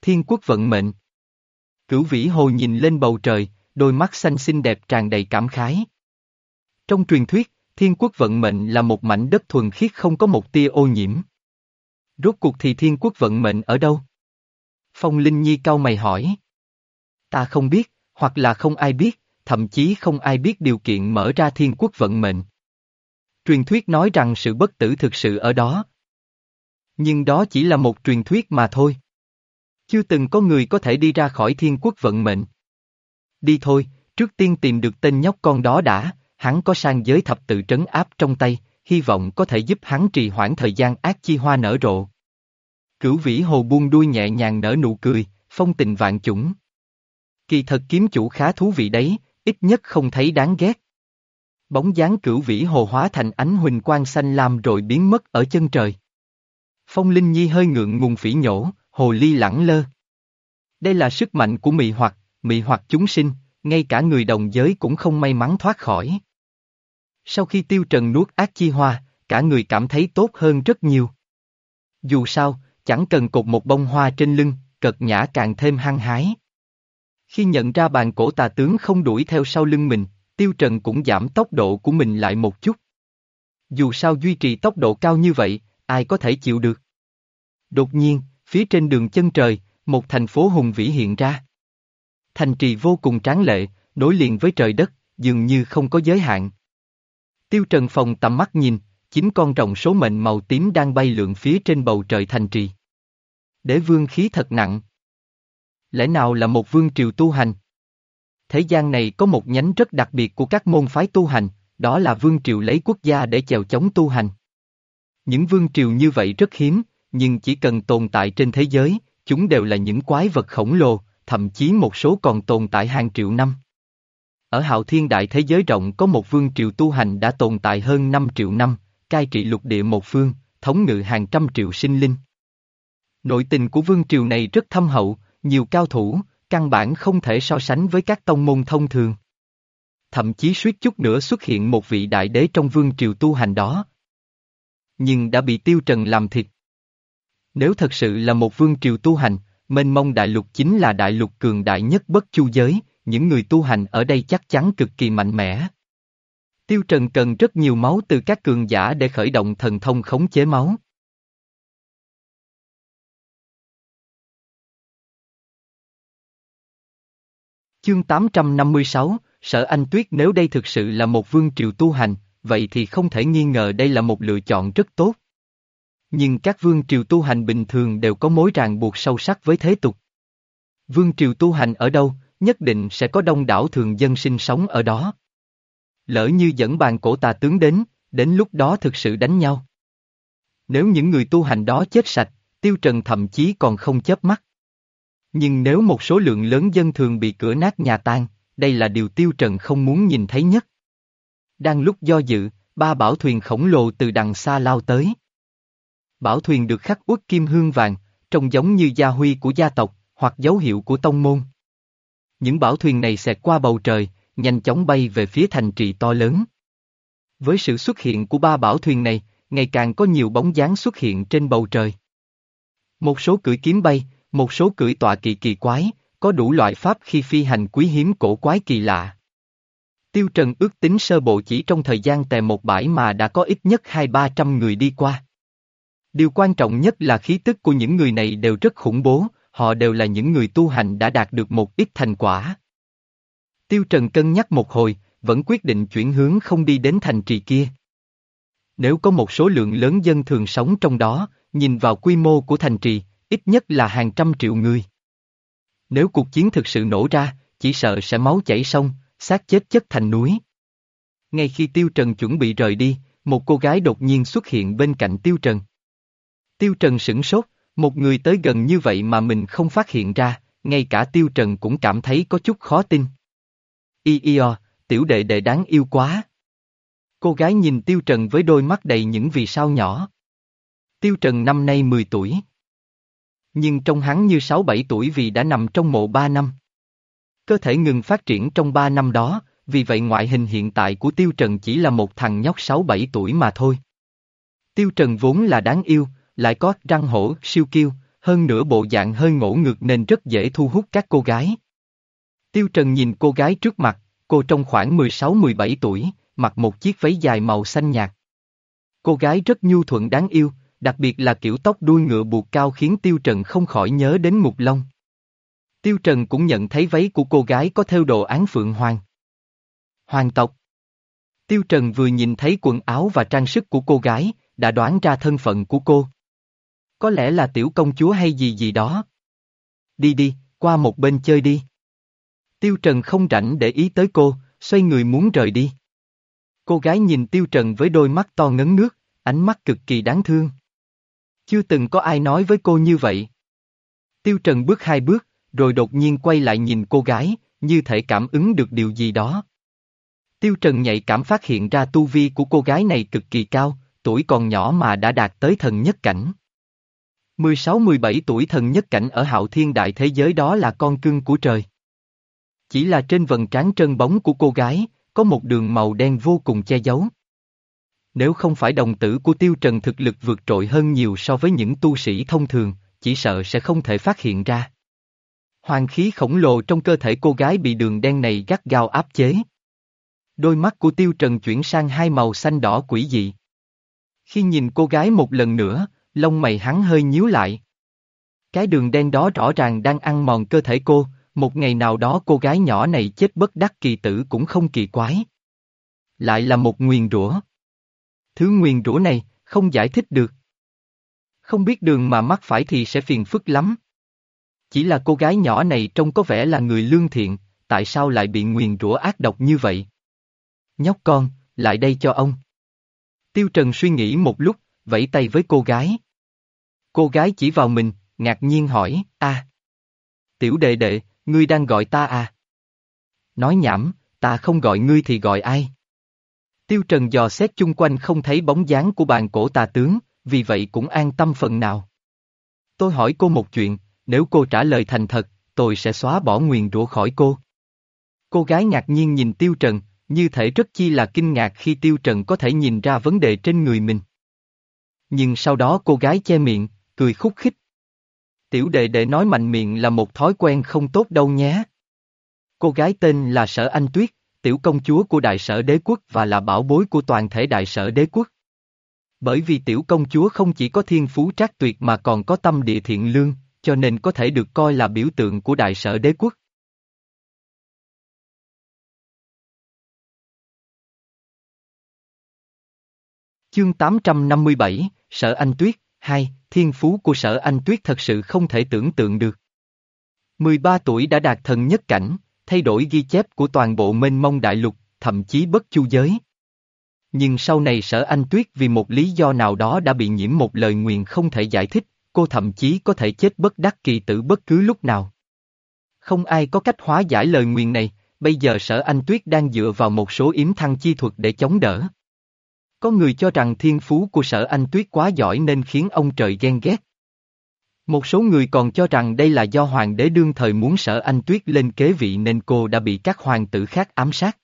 Thiên quốc vận mệnh. Cửu vĩ hồ nhìn lên bầu trời, đôi mắt xanh xinh đẹp tràn đầy cảm khái. Trong truyền thuyết, thiên quốc vận mệnh là một mảnh đất thuần khiết không có một tia ô nhiễm. Rốt cuộc thì thiên quốc vận mệnh ở đâu? Phong Linh Nhi cau mày hỏi. Ta không biết, hoặc là không ai biết, thậm chí không ai biết điều kiện mở ra thiên quốc vận mệnh. Truyền thuyết nói rằng sự bất tử thực sự ở đó. Nhưng đó chỉ là một truyền thuyết mà thôi. Chưa từng có người có thể đi ra khỏi thiên quốc vận mệnh. Đi thôi, trước tiên tìm được tên nhóc con đó đã, hắn có sang giới thập tự trấn áp trong tay, hy vọng có thể giúp hắn trì hoãn thời gian ác chi hoa nở rộ. Cửu vĩ hồ buông đuôi nhẹ nhàng nở nụ cười, phong tình vạn chủng. Kỳ thật kiếm chủ khá thú vị đấy, ít nhất không thấy đáng ghét. Bóng dáng cửu vĩ hồ hóa thành ánh huỳnh quang xanh lam rồi biến mất ở chân trời. Phong Linh Nhi hơi ngượng ngùng phỉ nhổ, hồ ly lẳng lơ. Đây là sức mạnh của mị hoặc, mị hoặc chúng sinh, ngay cả người đồng giới cũng không may mắn thoát khỏi. Sau khi tiêu trần nuốt ác chi hoa, cả người cảm thấy tốt hơn rất nhiều. Dù sao, chẳng cần cột một bông hoa trên lưng, cật nhã càng thêm hăng hái. Khi nhận ra bàn cổ tà tướng không đuổi theo sau lưng mình, tiêu trần cũng giảm tốc độ của mình lại một chút. Dù sao duy trì tốc độ cao như vậy, ai có thể chịu được. Đột nhiên, phía trên đường chân trời, một thành phố hùng vĩ hiện ra. Thành trì vô cùng tráng lệ, nối liền với trời đất, dường như không có giới hạn. Tiêu Trần Phòng tầm mắt nhìn, chín con rồng số mệnh màu tím đang bay lượn phía trên bầu trời thành trì. Đế vương khí thật nặng. Lẽ nào là một vương triều tu hành? Thế gian này có một nhánh rất đặc biệt của các môn phái tu hành, đó là vương triều lấy quốc gia để chèo chống tu hành. Những vương triều như vậy rất hiếm, nhưng chỉ cần tồn tại trên thế giới, chúng đều là những quái vật khổng lồ, thậm chí một số còn tồn tại hàng triệu năm. Ở hạo thiên đại thế giới rộng có một vương triều tu hành đã tồn tại hơn 5 triệu năm, cai trị lục địa một phương, thống ngự hàng trăm triệu sinh linh. Nội tình của vương triều này rất thâm hậu, nhiều cao thủ, căn bản không thể so sánh với các tông môn thông thường. Thậm chí suýt chút nữa xuất hiện một vị đại đế trong vương triều tu hành đó. Nhưng đã bị tiêu trần làm thịt. Nếu thật sự là một vương triều tu hành, mênh mông đại lục chính là đại lục cường đại nhất bất chu giới, những người tu hành ở đây chắc chắn cực kỳ mạnh mẽ. Tiêu Trần cần rất nhiều máu từ các cường giả để khởi động thần thông khống chế máu. Chương 856, Sở Anh Tuyết nếu đây thực sự là một vương triều tu hành, vậy thì không thể nghi ngờ đây là một lựa chọn rất tốt. Nhưng các vương triều tu hành bình thường đều có mối ràng buộc sâu sắc với thế tục. Vương triều tu hành ở đâu, nhất định sẽ có đông đảo thường dân sinh sống ở đó. Lỡ như dẫn bàn cổ tà tướng đến, đến lúc đó thực sự đánh nhau. Nếu những người tu hành đó chết sạch, Tiêu Trần thậm chí còn không chớp mắt. Nhưng nếu một số lượng lớn dân thường bị cửa nát nhà tan, đây là điều Tiêu Trần không muốn nhìn thấy nhất. Đang lúc do dự, ba bảo thuyền khổng lồ từ đằng xa lao tới. Bảo thuyền được khắc uất kim hương vàng, trông giống như gia huy của gia tộc, hoặc dấu hiệu của tông môn. Những bảo thuyền này xẹt qua bầu trời, nhanh chóng bay về phía thành trì to lớn. Với sự xuất hiện của ba bảo thuyền này, ngày càng có nhiều bóng dáng xuất hiện trên bầu trời. Một số cưỡi kiếm bay, một số cưỡi tọa kỳ kỳ quái, có đủ loại pháp khi phi hành quý hiếm cổ quái kỳ lạ. Tiêu Trần ước tính sơ bộ chỉ trong thời gian tè một bãi mà đã có ít nhất hai ba trăm người đi qua. Điều quan trọng nhất là khí tức của những người này đều rất khủng bố, họ đều là những người tu hành đã đạt được một ít thành quả. Tiêu Trần cân nhắc một hồi, vẫn quyết định chuyển hướng không đi đến thành trì kia. Nếu có một số lượng lớn dân thường sống trong đó, nhìn vào quy mô của thành trì, ít nhất là hàng trăm triệu người. Nếu cuộc chiến thực sự nổ ra, chỉ sợ sẽ máu chảy sông, xác chết chất thành núi. Ngay khi Tiêu Trần chuẩn bị rời đi, một cô gái đột nhiên xuất hiện bên cạnh Tiêu Trần. Tiêu Trần sửng sốt, một người tới gần như vậy mà mình không phát hiện ra, ngay cả Tiêu Trần cũng cảm thấy có chút khó tin. Y y o, tiểu đệ đệ đáng yêu quá. Cô gái nhìn Tiêu Trần với đôi mắt đầy những vì sao nhỏ. Tiêu Trần năm nay 10 tuổi. Nhưng trong hắn như 6-7 tuổi vì đã nằm trong mộ 3 năm. Cơ thể ngừng phát triển trong 3 năm đó, vì vậy ngoại hình hiện tại của Tiêu Trần chỉ là một thằng nhóc 6-7 tuổi mà thôi. Tiêu Trần vốn là đáng yêu, lại có răng hổ, siêu kiêu, hơn nữa bộ dạng hơi ngỗ ngược nên rất dễ thu hút các cô gái. Tiêu Trần nhìn cô gái trước mặt, cô trong khoảng 16-17 tuổi, mặc một chiếc váy dài màu xanh nhạt. Cô gái rất nhu thuận đáng yêu, đặc biệt là kiểu tóc đuôi ngựa buộc cao khiến Tiêu Trần không khỏi nhớ đến Mục Long. Tiêu Trần cũng nhận thấy váy của cô gái có theo đồ án phượng hoàng. Hoàng tộc. Tiêu Trần vừa nhìn thấy quần áo và trang sức của cô gái, đã đoán ra thân phận của cô. Có lẽ là tiểu công chúa hay gì gì đó. Đi đi, qua một bên chơi đi. Tiêu Trần không rảnh để ý tới cô, xoay người muốn rời đi. Cô gái nhìn Tiêu Trần với đôi mắt to ngấn nước, ánh mắt cực kỳ đáng thương. Chưa từng có ai nói với cô như vậy. Tiêu Trần bước hai bước, rồi đột nhiên quay lại nhìn cô gái, như thể cảm ứng được điều gì đó. Tiêu Trần nhạy cảm phát hiện ra tu vi của cô gái này cực kỳ cao, tuổi còn nhỏ mà đã đạt tới thần nhất cảnh. 16-17 tuổi thần nhất cảnh ở hạo thiên đại thế giới đó là con cưng của trời. Chỉ là trên vần trán trơn bóng của cô gái, có một đường màu đen vô cùng che giấu. Nếu không phải đồng tử của Tiêu Trần thực lực vượt trội hơn nhiều so với những tu sĩ thông thường, chỉ sợ sẽ không thể phát hiện ra. Hoàng khí khổng lồ trong cơ thể cô gái bị đường đen này gắt gao áp chế. Đôi mắt của Tiêu Trần chuyển sang hai màu xanh đỏ quỷ dị. Khi nhìn cô gái một lần nữa, lông mày hắn hơi nhíu lại. Cái đường đen đó rõ ràng đang ăn mòn cơ thể cô, một ngày nào đó cô gái nhỏ này chết bất đắc kỳ tử cũng không kỳ quái. Lại là một nguyền rủa. Thứ nguyền rủa này, không giải thích được. Không biết đường mà mắc phải thì sẽ phiền phức lắm. Chỉ là cô gái nhỏ này trông có vẻ là người lương thiện, tại sao lại bị nguyền rủa ác độc như vậy? Nhóc con, lại đây cho ông. Tiêu Trần suy nghĩ một lúc, vẫy tay với cô gái. Cô gái chỉ vào mình, ngạc nhiên hỏi, a, Tiểu đệ đệ, ngươi đang gọi ta à? Nói nhảm, ta không gọi ngươi thì gọi ai? Tiêu Trần dò xét chung quanh không thấy bóng dáng của bàn cổ tà tướng, vì vậy cũng an tâm phần nào. Tôi hỏi cô một chuyện, nếu cô trả lời thành thật, tôi sẽ xóa bỏ nguyền rủa khỏi cô. Cô gái ngạc nhiên nhìn Tiêu Trần, như thể rất chi là kinh ngạc khi Tiêu Trần có thể nhìn ra vấn đề trên người mình. Nhưng sau đó cô gái che miệng, cười khúc khích. Tiểu đệ đệ nói mạnh miệng là một thói quen không tốt đâu nhé. Cô gái tên là Sở Anh Tuyết, tiểu công chúa của đại sở đế quốc và là bảo bối của toàn thể đại sở đế quốc. Bởi vì tiểu công chúa không chỉ có thiên phú trác tuyệt mà còn có tâm địa thiện lương, cho nên có thể được coi là biểu tượng của đại sở đế quốc. Chương 857, Sở Anh Tuyết, 2, thiên phú của Sở Anh Tuyết thật sự không thể tưởng tượng được. 13 tuổi đã đạt thần nhất cảnh, thay đổi ghi chép của toàn bộ mênh mông đại lục, thậm chí bất chu giới. Nhưng sau này Sở Anh Tuyết vì một lý do nào đó đã bị nhiễm một lời nguyền không thể giải thích, cô thậm chí có thể chết bất đắc kỳ tử bất cứ lúc nào. Không ai có cách hóa giải lời nguyền này, bây giờ Sở Anh Tuyết đang dựa vào một số yếm thăng chi thuật để chống đỡ. Có người cho rằng thiên phú của sở anh tuyết quá giỏi nên khiến ông trời ghen ghét. Một số người còn cho rằng đây là do hoàng đế đương thời muốn sở anh tuyết lên kế vị nên cô đã bị các hoàng tử khác ám sát.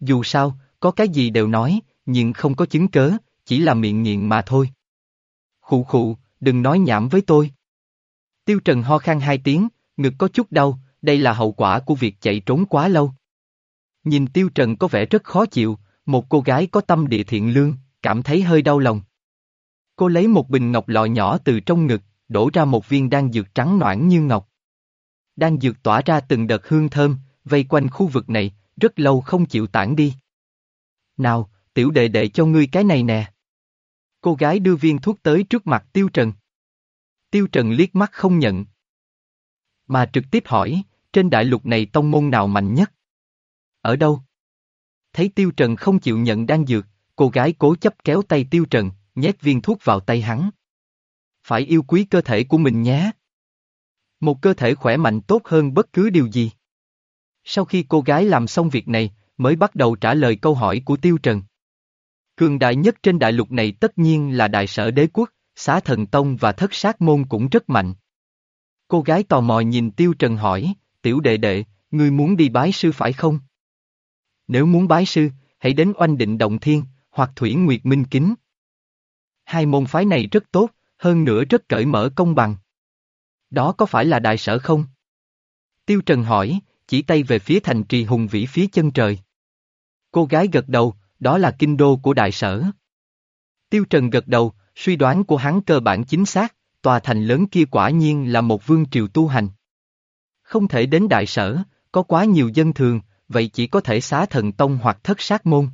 Dù sao, có cái gì đều nói, nhưng không có chứng cớ, chỉ là miệng nghiện mà thôi. Khụ khụ, đừng nói nhảm với tôi. Tiêu Trần ho khan hai tiếng, ngực có chút đau, đây là hậu quả của việc chạy trốn quá lâu. Nhìn Tiêu Trần có vẻ rất khó chịu, một cô gái có tâm địa thiện lương, cảm thấy hơi đau lòng. Cô lấy một bình ngọc lọ nhỏ từ trong ngực, đổ ra một viên đan dược trắng noãn như ngọc. Đan dược tỏa ra từng đợt hương thơm, vây quanh khu vực này, rất lâu không chịu tản đi. Nào, tiểu đệ đệ cho ngươi cái này nè. Cô gái đưa viên thuốc tới trước mặt Tiêu Trần. Tiêu Trần liếc mắt không nhận. Mà trực tiếp hỏi, trên đại lục này tông môn nào mạnh nhất? Ở đâu? Thấy Tiêu Trần không chịu nhận đan dược, cô gái cố chấp kéo tay Tiêu Trần, nhét viên thuốc vào tay hắn. Phải yêu quý cơ thể của mình nhé. Một cơ thể khỏe mạnh tốt hơn bất cứ điều gì. Sau khi cô gái làm xong việc này, mới bắt đầu trả lời câu hỏi của Tiêu Trần. Cường đại nhất trên đại lục này tất nhiên là đại sở đế quốc, xá thần tông và thất sát môn cũng rất mạnh. Cô gái tò mò nhìn Tiêu Trần hỏi, tiểu đệ đệ, ngươi muốn đi bái sư phải không? Nếu muốn bái sư, hãy đến oanh định động thiên, hoặc thủy nguyệt minh kính. Hai môn phái này rất tốt, hơn nữa rất cởi mở công bằng. Đó có phải là đại sở không? Tiêu Trần hỏi, chỉ tay về phía thành trì hùng vĩ phía chân trời. Cô gái gật đầu, đó là kinh đô của đại sở. Tiêu Trần gật đầu, suy đoán của hắn cơ bản chính xác, tòa thành lớn kia quả nhiên là một vương triều tu hành. Không thể đến đại sở, có quá nhiều dân thường, vậy chỉ có thể xá thần tông hoặc thất sát môn.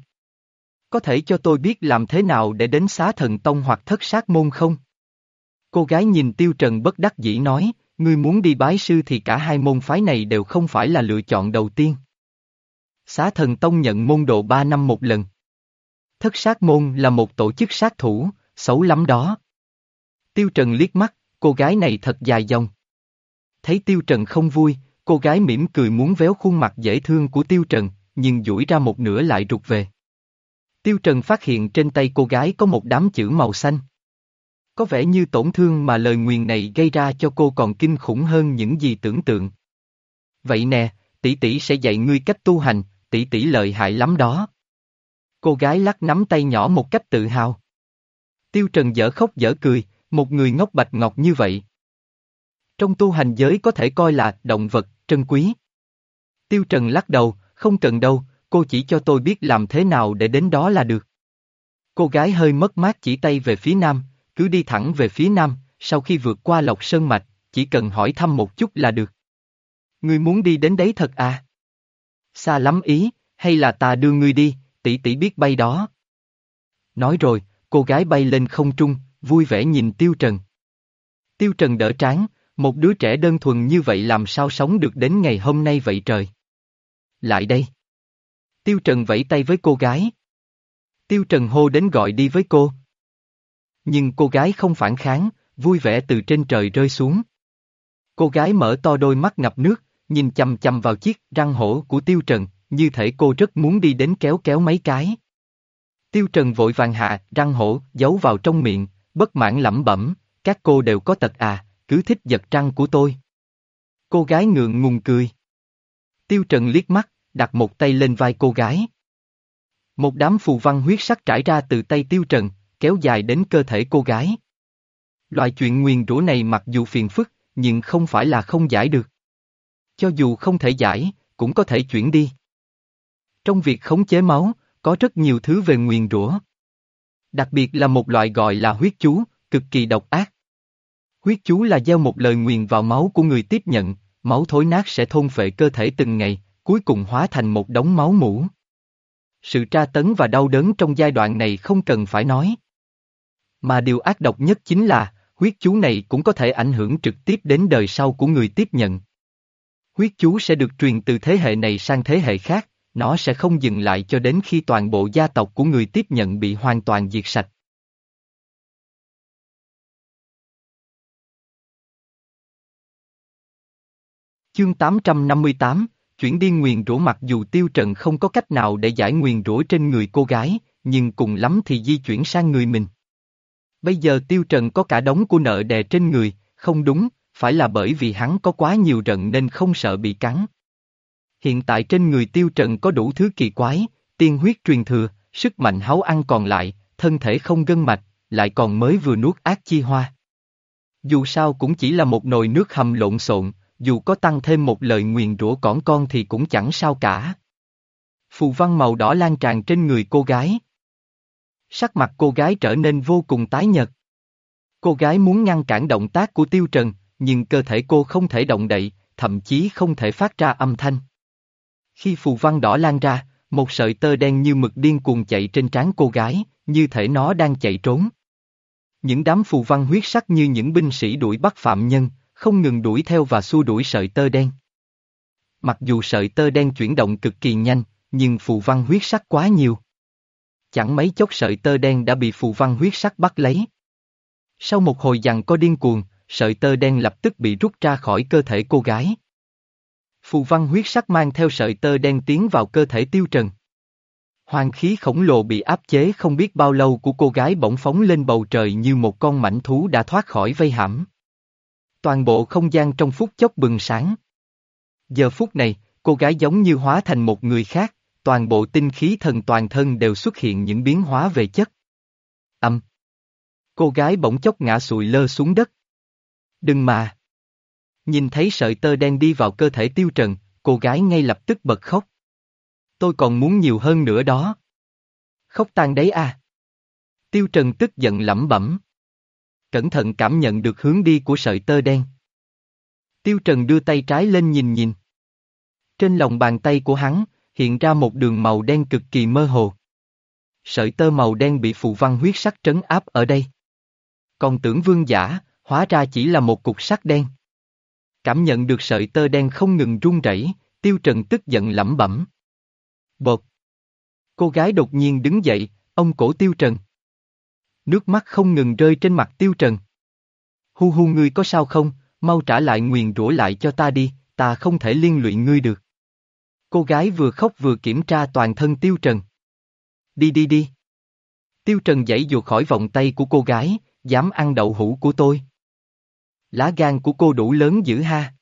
Có thể cho tôi biết làm thế nào để đến xá thần tông hoặc thất sát môn không? Cô gái nhìn Tiêu Trần bất đắc dĩ nói, ngươi muốn đi bái sư thì cả hai môn phái này đều không phải là lựa chọn đầu tiên. Xá thần tông nhận môn độ 3 năm một lần. Thất sát môn là một tổ chức sát thủ, xấu lắm đó. Tiêu Trần liếc mắt, cô gái này thật dài dòng. Thấy Tiêu Trần không vui, Cô gái mỉm cười muốn véo khuôn mặt dễ thương của Tiêu Trần, nhưng duỗi ra một nửa lại rụt về. Tiêu Trần phát hiện trên tay cô gái có một đám chữ màu xanh. Có vẻ như tổn thương mà lời nguyền này gây ra cho cô còn kinh khủng hơn những gì tưởng tượng. Vậy nè, tỷ tỷ sẽ dạy ngươi cách tu hành, tỷ tỷ lợi hại lắm đó. Cô gái lắc nắm tay nhỏ một cách tự hào. Tiêu Trần dở khóc dở cười, một người ngốc bạch ngọc như vậy. Trong tu hành giới có thể coi là động vật, trân quý. Tiêu Trần lắc đầu, không cần đâu, cô chỉ cho tôi biết làm thế nào để đến đó là được. Cô gái hơi mất mát chỉ tay về phía nam, cứ đi thẳng về phía nam, sau khi vượt qua Lộc Sơn Mạch, chỉ cần hỏi thăm một chút là được. Ngươi muốn đi đến đấy thật à? Xa lắm ý, hay là ta đưa ngươi đi, tỷ tỷ biết bay đó. Nói rồi, cô gái bay lên không trung, vui vẻ nhìn Tiêu Trần. Tiêu Trần đỡ trán, một đứa trẻ đơn thuần như vậy làm sao sống được đến ngày hôm nay vậy trời? Lại đây. Tiêu Trần vẫy tay với cô gái. Tiêu Trần hô đến gọi đi với cô. Nhưng cô gái không phản kháng, vui vẻ từ trên trời rơi xuống. Cô gái mở to đôi mắt ngập nước, nhìn chầm chầm vào chiếc răng hổ của Tiêu Trần, như thể cô rất muốn đi đến kéo kéo mấy cái. Tiêu Trần vội vàng hạ, răng hổ, giấu vào trong miệng, bất mãn lẩm bẩm, các cô đều có tật à, cứ thích giật trăng của tôi. Cô gái ngượng ngùng cười. Tiêu Trần liếc mắt, đặt một tay lên vai cô gái. Một đám phù văn huyết sắc trải ra từ tay Tiêu Trần, kéo dài đến cơ thể cô gái. Loại chuyện nguyền rủa này mặc dù phiền phức, nhưng không phải là không giải được. Cho dù không thể giải, cũng có thể chuyển đi. Trong việc khống chế máu, có rất nhiều thứ về nguyền rủa. Đặc biệt là một loại gọi là huyết chú, cực kỳ độc ác. Quyết chú là gieo một lời nguyền vào máu của người tiếp nhận, máu thối nát sẽ thôn phệ cơ thể từng ngày, cuối cùng hóa thành một đống máu mũ. Sự tra tấn và đau đớn trong giai đoạn này không cần phải nói. Mà điều ác độc nhất chính là, huyết chú này cũng có thể ảnh hưởng trực tiếp đến đời sau của người tiếp nhận. Huyết chú sẽ được truyền từ thế hệ này sang thế hệ khác, nó sẽ không dừng lại cho đến khi toàn bộ gia tộc của người tiếp nhận bị hoàn toàn diệt sạch. Chương 858, chuyển đi nguyền rủa mặc dù tiêu trần không có cách nào để giải nguyền rủa trên người cô gái, nhưng cùng lắm thì di chuyển sang người mình. Bây giờ tiêu trần có cả đống của nợ đè trên người, không đúng, phải là bởi vì hắn có quá nhiều rận nên không sợ bị cắn. Hiện tại trên người tiêu trần có đủ thứ kỳ quái, tiên huyết truyền thừa, sức mạnh háu ăn còn lại, thân thể không gân mạch, lại còn mới vừa nuốt ác chi hoa. Dù sao cũng chỉ là một nồi nước hầm lộn xộn, dù có tăng thêm một lời nguyền rủa cỏn con thì cũng chẳng sao cả. Phù văn màu đỏ lan tràn trên người cô gái. Sắc mặt cô gái trở nên vô cùng tái nhợt. Cô gái muốn ngăn cản động tác của Tiêu Trần, nhưng cơ thể cô không thể động đậy, thậm chí không thể phát ra âm thanh. Khi phù văn đỏ lan ra, một sợi tơ đen như mực điên cuồng chạy trên trán cô gái, như thể nó đang chạy trốn. Những đám phù văn huyết sắc như những binh sĩ đuổi bắt phạm nhân, không ngừng đuổi theo và xua đuổi sợi tơ đen. Mặc dù sợi tơ đen chuyển động cực kỳ nhanh, nhưng phù văn huyết sắc quá nhiều. Chẳng mấy chốc sợi tơ đen đã bị phù văn huyết sắc bắt lấy. Sau một hồi giằng có điên cuồng, sợi tơ đen lập tức bị rút ra khỏi cơ thể cô gái. Phù văn huyết sắc mang theo sợi tơ đen tiến vào cơ thể tiêu trần. Hoàng khí khổng lồ bị áp chế không biết bao lâu của cô gái bỗng phóng lên bầu trời như một con mảnh thú đã thoát khỏi vây hãm. Toàn bộ không gian trong phút chốc bừng sáng. Giờ phút này, cô gái giống như hóa thành một người khác, toàn bộ tinh khí thần toàn thân đều xuất hiện những biến hóa về chất. Âm. Cô gái bỗng chốc ngã sụi lơ xuống đất. Đừng mà. Nhìn thấy sợi tơ đen đi vào cơ thể tiêu trần, cô gái ngay lập tức bật khóc. Tôi còn muốn nhiều hơn nữa đó. Khóc tan đấy à. Tiêu trần tức giận lẩm bẩm. Cẩn thận cảm nhận được hướng đi của sợi tơ đen. Tiêu trần đưa tay trái lên nhìn nhìn. Trên lòng bàn tay của hắn, hiện ra một đường màu đen cực kỳ mơ hồ. Sợi tơ màu đen bị phụ văn huyết sắc trấn áp ở đây. Còn tưởng vương giả, hóa ra chỉ là một cục sắt đen. Cảm nhận được sợi tơ đen không ngừng run rẩy, tiêu trần tức giận lẩm bẩm. Bột. Cô gái đột nhiên đứng dậy, ông cổ tiêu trần. Nước mắt không ngừng rơi trên mặt tiêu trần. Hu hu ngươi có sao không, mau trả lại nguyền rủa lại cho ta đi, ta không thể liên lụy ngươi được. Cô gái vừa khóc vừa kiểm tra toàn thân tiêu trần. Đi đi đi. Tiêu trần dãy dù khỏi vòng tay của cô gái, dám ăn đậu hũ của tôi. Lá gan của cô đủ lớn dữ ha.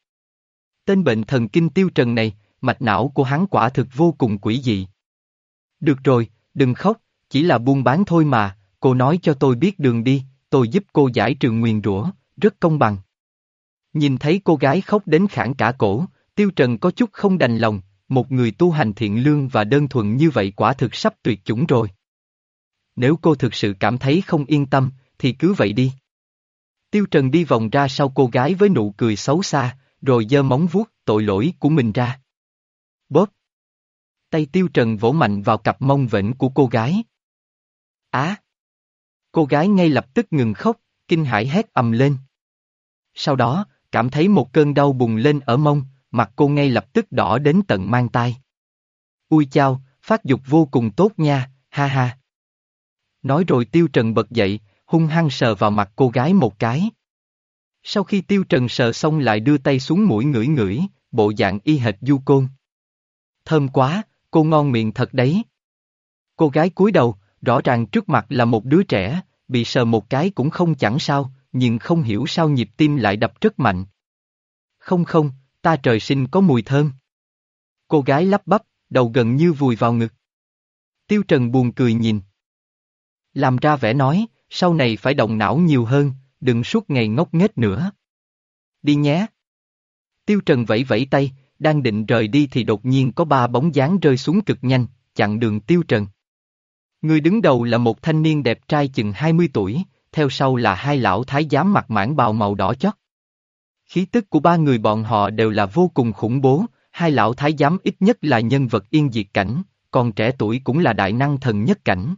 Tên bệnh thần kinh tiêu trần này, mạch não của hắn quả thực vô cùng quỷ dị. Được rồi, đừng khóc, chỉ là buôn bán thôi mà, cô nói cho tôi biết đường đi, tôi giúp cô giải trừ nguyền rủa, rất công bằng. Nhìn thấy cô gái khóc đến khản cả cổ, tiêu trần có chút không đành lòng, một người tu hành thiện lương và đơn thuần như vậy quả thực sắp tuyệt chủng rồi. Nếu cô thực sự cảm thấy không yên tâm, thì cứ vậy đi. Tiêu Trần đi vòng ra sau cô gái với nụ cười xấu xa, rồi giơ móng vuốt tội lỗi của mình ra. Bóp! Tay Tiêu Trần vỗ mạnh vào cặp mông vĩnh của cô gái. Á! Cô gái ngay lập tức ngừng khóc, kinh hãi hét ầm lên. Sau đó, cảm thấy một cơn đau bùng lên ở mông, mặt cô ngay lập tức đỏ đến tận mang tai. Ui chao, phát dục vô cùng tốt nha, ha ha. Nói rồi Tiêu Trần bật dậy, hung hăng sờ vào mặt cô gái một cái. Sau khi Tiêu Trần sờ xong lại đưa tay xuống mũi ngửi ngửi, bộ dạng y hệt du côn. Thơm quá, cô ngon miệng thật đấy. Cô gái cúi đầu, rõ ràng trước mặt là một đứa trẻ, bị sờ một cái cũng không chẳng sao, nhưng không hiểu sao nhịp tim lại đập rất mạnh. Không không, ta trời sinh có mùi thơm. Cô gái lắp bắp, đầu gần như vùi vào ngực. Tiêu Trần buồn cười nhìn. Làm ra vẻ nói, sau này phải động não nhiều hơn, đừng suốt ngày ngốc nghếch nữa. Đi nhé. Tiêu Trần vẫy vẫy tay, đang định rời đi thì đột nhiên có ba bóng dáng rơi xuống cực nhanh, chặn đường Tiêu Trần. Người đứng đầu là một thanh niên đẹp trai chừng 20 tuổi, theo sau là hai lão thái giám mặc mãn bào màu đỏ chót. Khí tức của ba người bọn họ đều là vô cùng khủng bố, hai lão thái giám ít nhất là nhân vật yên diệt cảnh, còn trẻ tuổi cũng là đại năng thần nhất cảnh.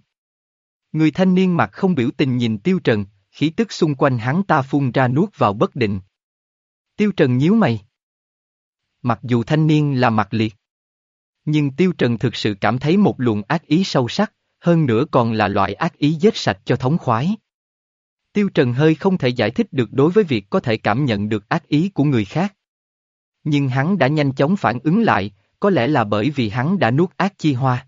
Người thanh niên mặt không biểu tình nhìn Tiêu Trần, khí tức xung quanh hắn ta phun ra nuốt vào bất định. Tiêu Trần nhíu mày. Mặc dù thanh niên là mặt liệt. Nhưng Tiêu Trần thực sự cảm thấy một luồng ác ý sâu sắc, hơn nữa còn là loại ác ý giết sạch cho thống khoái. Tiêu Trần hơi không thể giải thích được đối với việc có thể cảm nhận được ác ý của người khác. Nhưng hắn đã nhanh chóng phản ứng lại, có lẽ là bởi vì hắn đã nuốt ác chi hoa.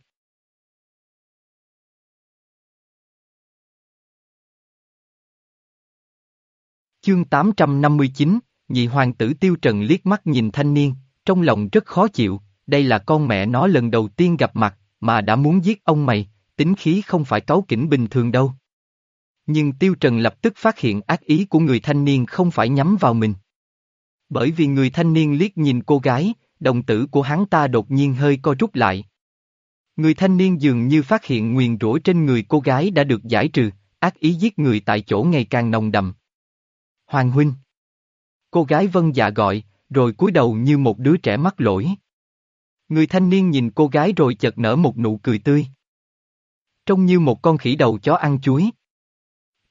Chương 859, nhị hoàng tử Tiêu Trần liếc mắt nhìn thanh niên, trong lòng rất khó chịu, đây là con mẹ nó lần đầu tiên gặp mặt, mà đã muốn giết ông mày, tính khí không phải cáu kỉnh bình thường đâu. Nhưng Tiêu Trần lập tức phát hiện ác ý của người thanh niên không phải nhắm vào mình. Bởi vì người thanh niên liếc nhìn cô gái, đồng tử của hắn ta đột nhiên hơi co rút lại. Người thanh niên dường như phát hiện nguyền rủa trên người cô gái đã được giải trừ, ác ý giết người tại chỗ ngày càng nồng đậm. Hoàng huynh. Cô gái vân dạ gọi, rồi cúi đầu như một đứa trẻ mắc lỗi. Người thanh niên nhìn cô gái rồi chợt nở một nụ cười tươi. Trông như một con khỉ đầu chó ăn chuối.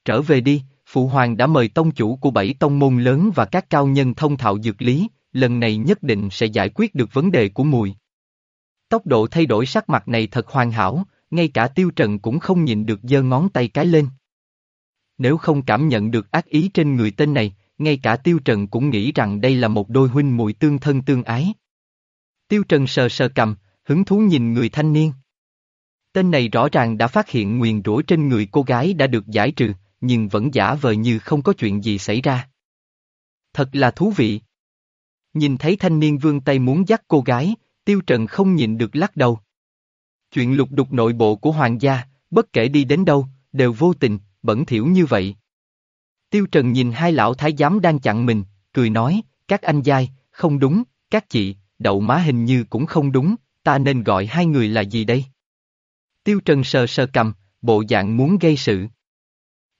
Trở về đi, Phụ Hoàng đã mời tông chủ của bảy tông môn lớn và các cao nhân thông thạo dược lý, lần này nhất định sẽ giải quyết được vấn đề của mùi. Tốc độ thay đổi sắc mặt này thật hoàn hảo, ngay cả tiêu trần cũng không nhìn được giơ ngón tay cái lên. Nếu không cảm nhận được ác ý trên người tên này, ngay cả tiêu trần cũng nghĩ rằng đây là một đôi huynh muội tương thân tương ái. Tiêu trần sờ sờ cầm, hứng thú nhìn người thanh niên. Tên này rõ ràng đã phát hiện nguyền rủa trên người cô gái đã được giải trừ, nhưng vẫn giả vờ như không có chuyện gì xảy ra. Thật là thú vị. Nhìn thấy thanh niên vương tay muốn dắt cô gái, tiêu trần không nhịn được lắc đầu. Chuyện lục đục nội bộ của hoàng gia, bất kể đi đến đâu, đều vô tình, bẩn thỉu như vậy. Tiêu trần nhìn hai lão thái giám đang chặn mình, cười nói, các anh giai, không đúng, các chị, đậu má hình như cũng không đúng, ta nên gọi hai người là gì đây? Tiêu trần sờ sờ cầm, bộ dạng muốn gây sự.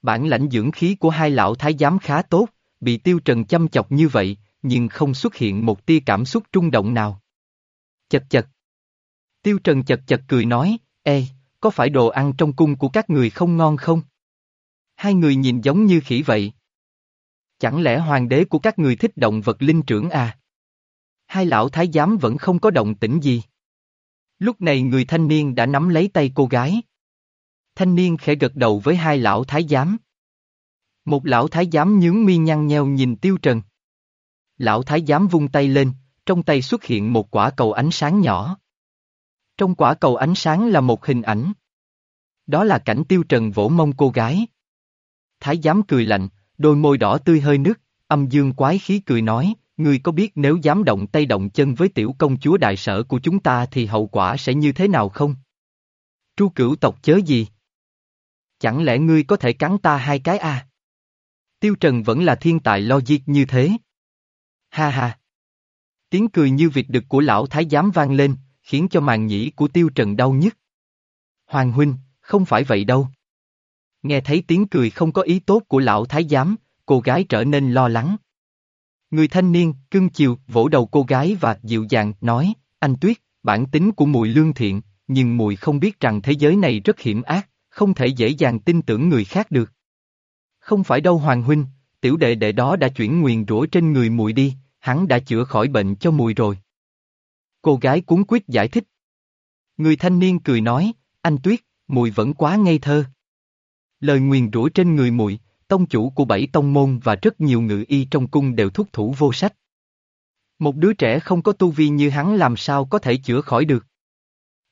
Bản lãnh dưỡng khí của hai lão thái giám khá tốt, bị tiêu trần chăm chọc như vậy, nhưng không xuất hiện một tia cảm xúc trung động nào. Chật chật. Tiêu trần chật chật cười nói, Ê, có phải đồ ăn trong cung của các người không ngon không? Hai người nhìn giống như khỉ vậy. Chẳng lẽ hoàng đế của các người thích động vật linh trưởng à? Hai lão thái giám vẫn không có động tĩnh gì. Lúc này người thanh niên đã nắm lấy tay cô gái. Thanh niên khẽ gật đầu với hai lão thái giám. Một lão thái giám nhướng mi nhăn nheo nhìn tiêu trần. Lão thái giám vung tay lên, trong tay xuất hiện một quả cầu ánh sáng nhỏ. Trong quả cầu ánh sáng là một hình ảnh. Đó là cảnh tiêu trần vỗ mông cô gái. Thái giám cười lạnh, đôi môi đỏ tươi hơi nứt, âm dương quái khí cười nói, ngươi có biết nếu dám động tay động chân với tiểu công chúa đại sở của chúng ta thì hậu quả sẽ như thế nào không? Tru cửu tộc chớ gì? Chẳng lẽ ngươi có thể cắn ta hai cái à? Tiêu Trần vẫn là thiên tài logic như thế. Ha ha. Tiếng cười như vịt đực của lão thái giám vang lên, khiến cho màn nhĩ của Tiêu Trần đau nhức. Hoàng huynh, không phải vậy đâu. Nghe thấy tiếng cười không có ý tốt của lão thái giám, cô gái trở nên lo lắng. Người thanh niên, cưng chiều, vỗ đầu cô gái và dịu dàng, nói, anh Tuyết, bản tính của mùi lương thiện, nhưng mùi không biết rằng thế giới này rất hiểm ác, không thể dễ dàng tin tưởng người khác được. Không phải đâu Hoàng Huynh, tiểu đệ đệ đó đã chuyển nguyền rủa trên người Mùi đi, hắn đã chữa khỏi bệnh cho Mùi rồi. Cô gái cuốn quyết giải thích. Người thanh niên cười nói, anh Tuyết, Mùi vẫn quá ngây thơ. Lời nguyền rủa trên người Mùi tông chủ của bảy tông môn và rất nhiều ngự y trong cung đều thúc thủ vô sách. Một đứa trẻ không có tu vi như hắn làm sao có thể chữa khỏi được.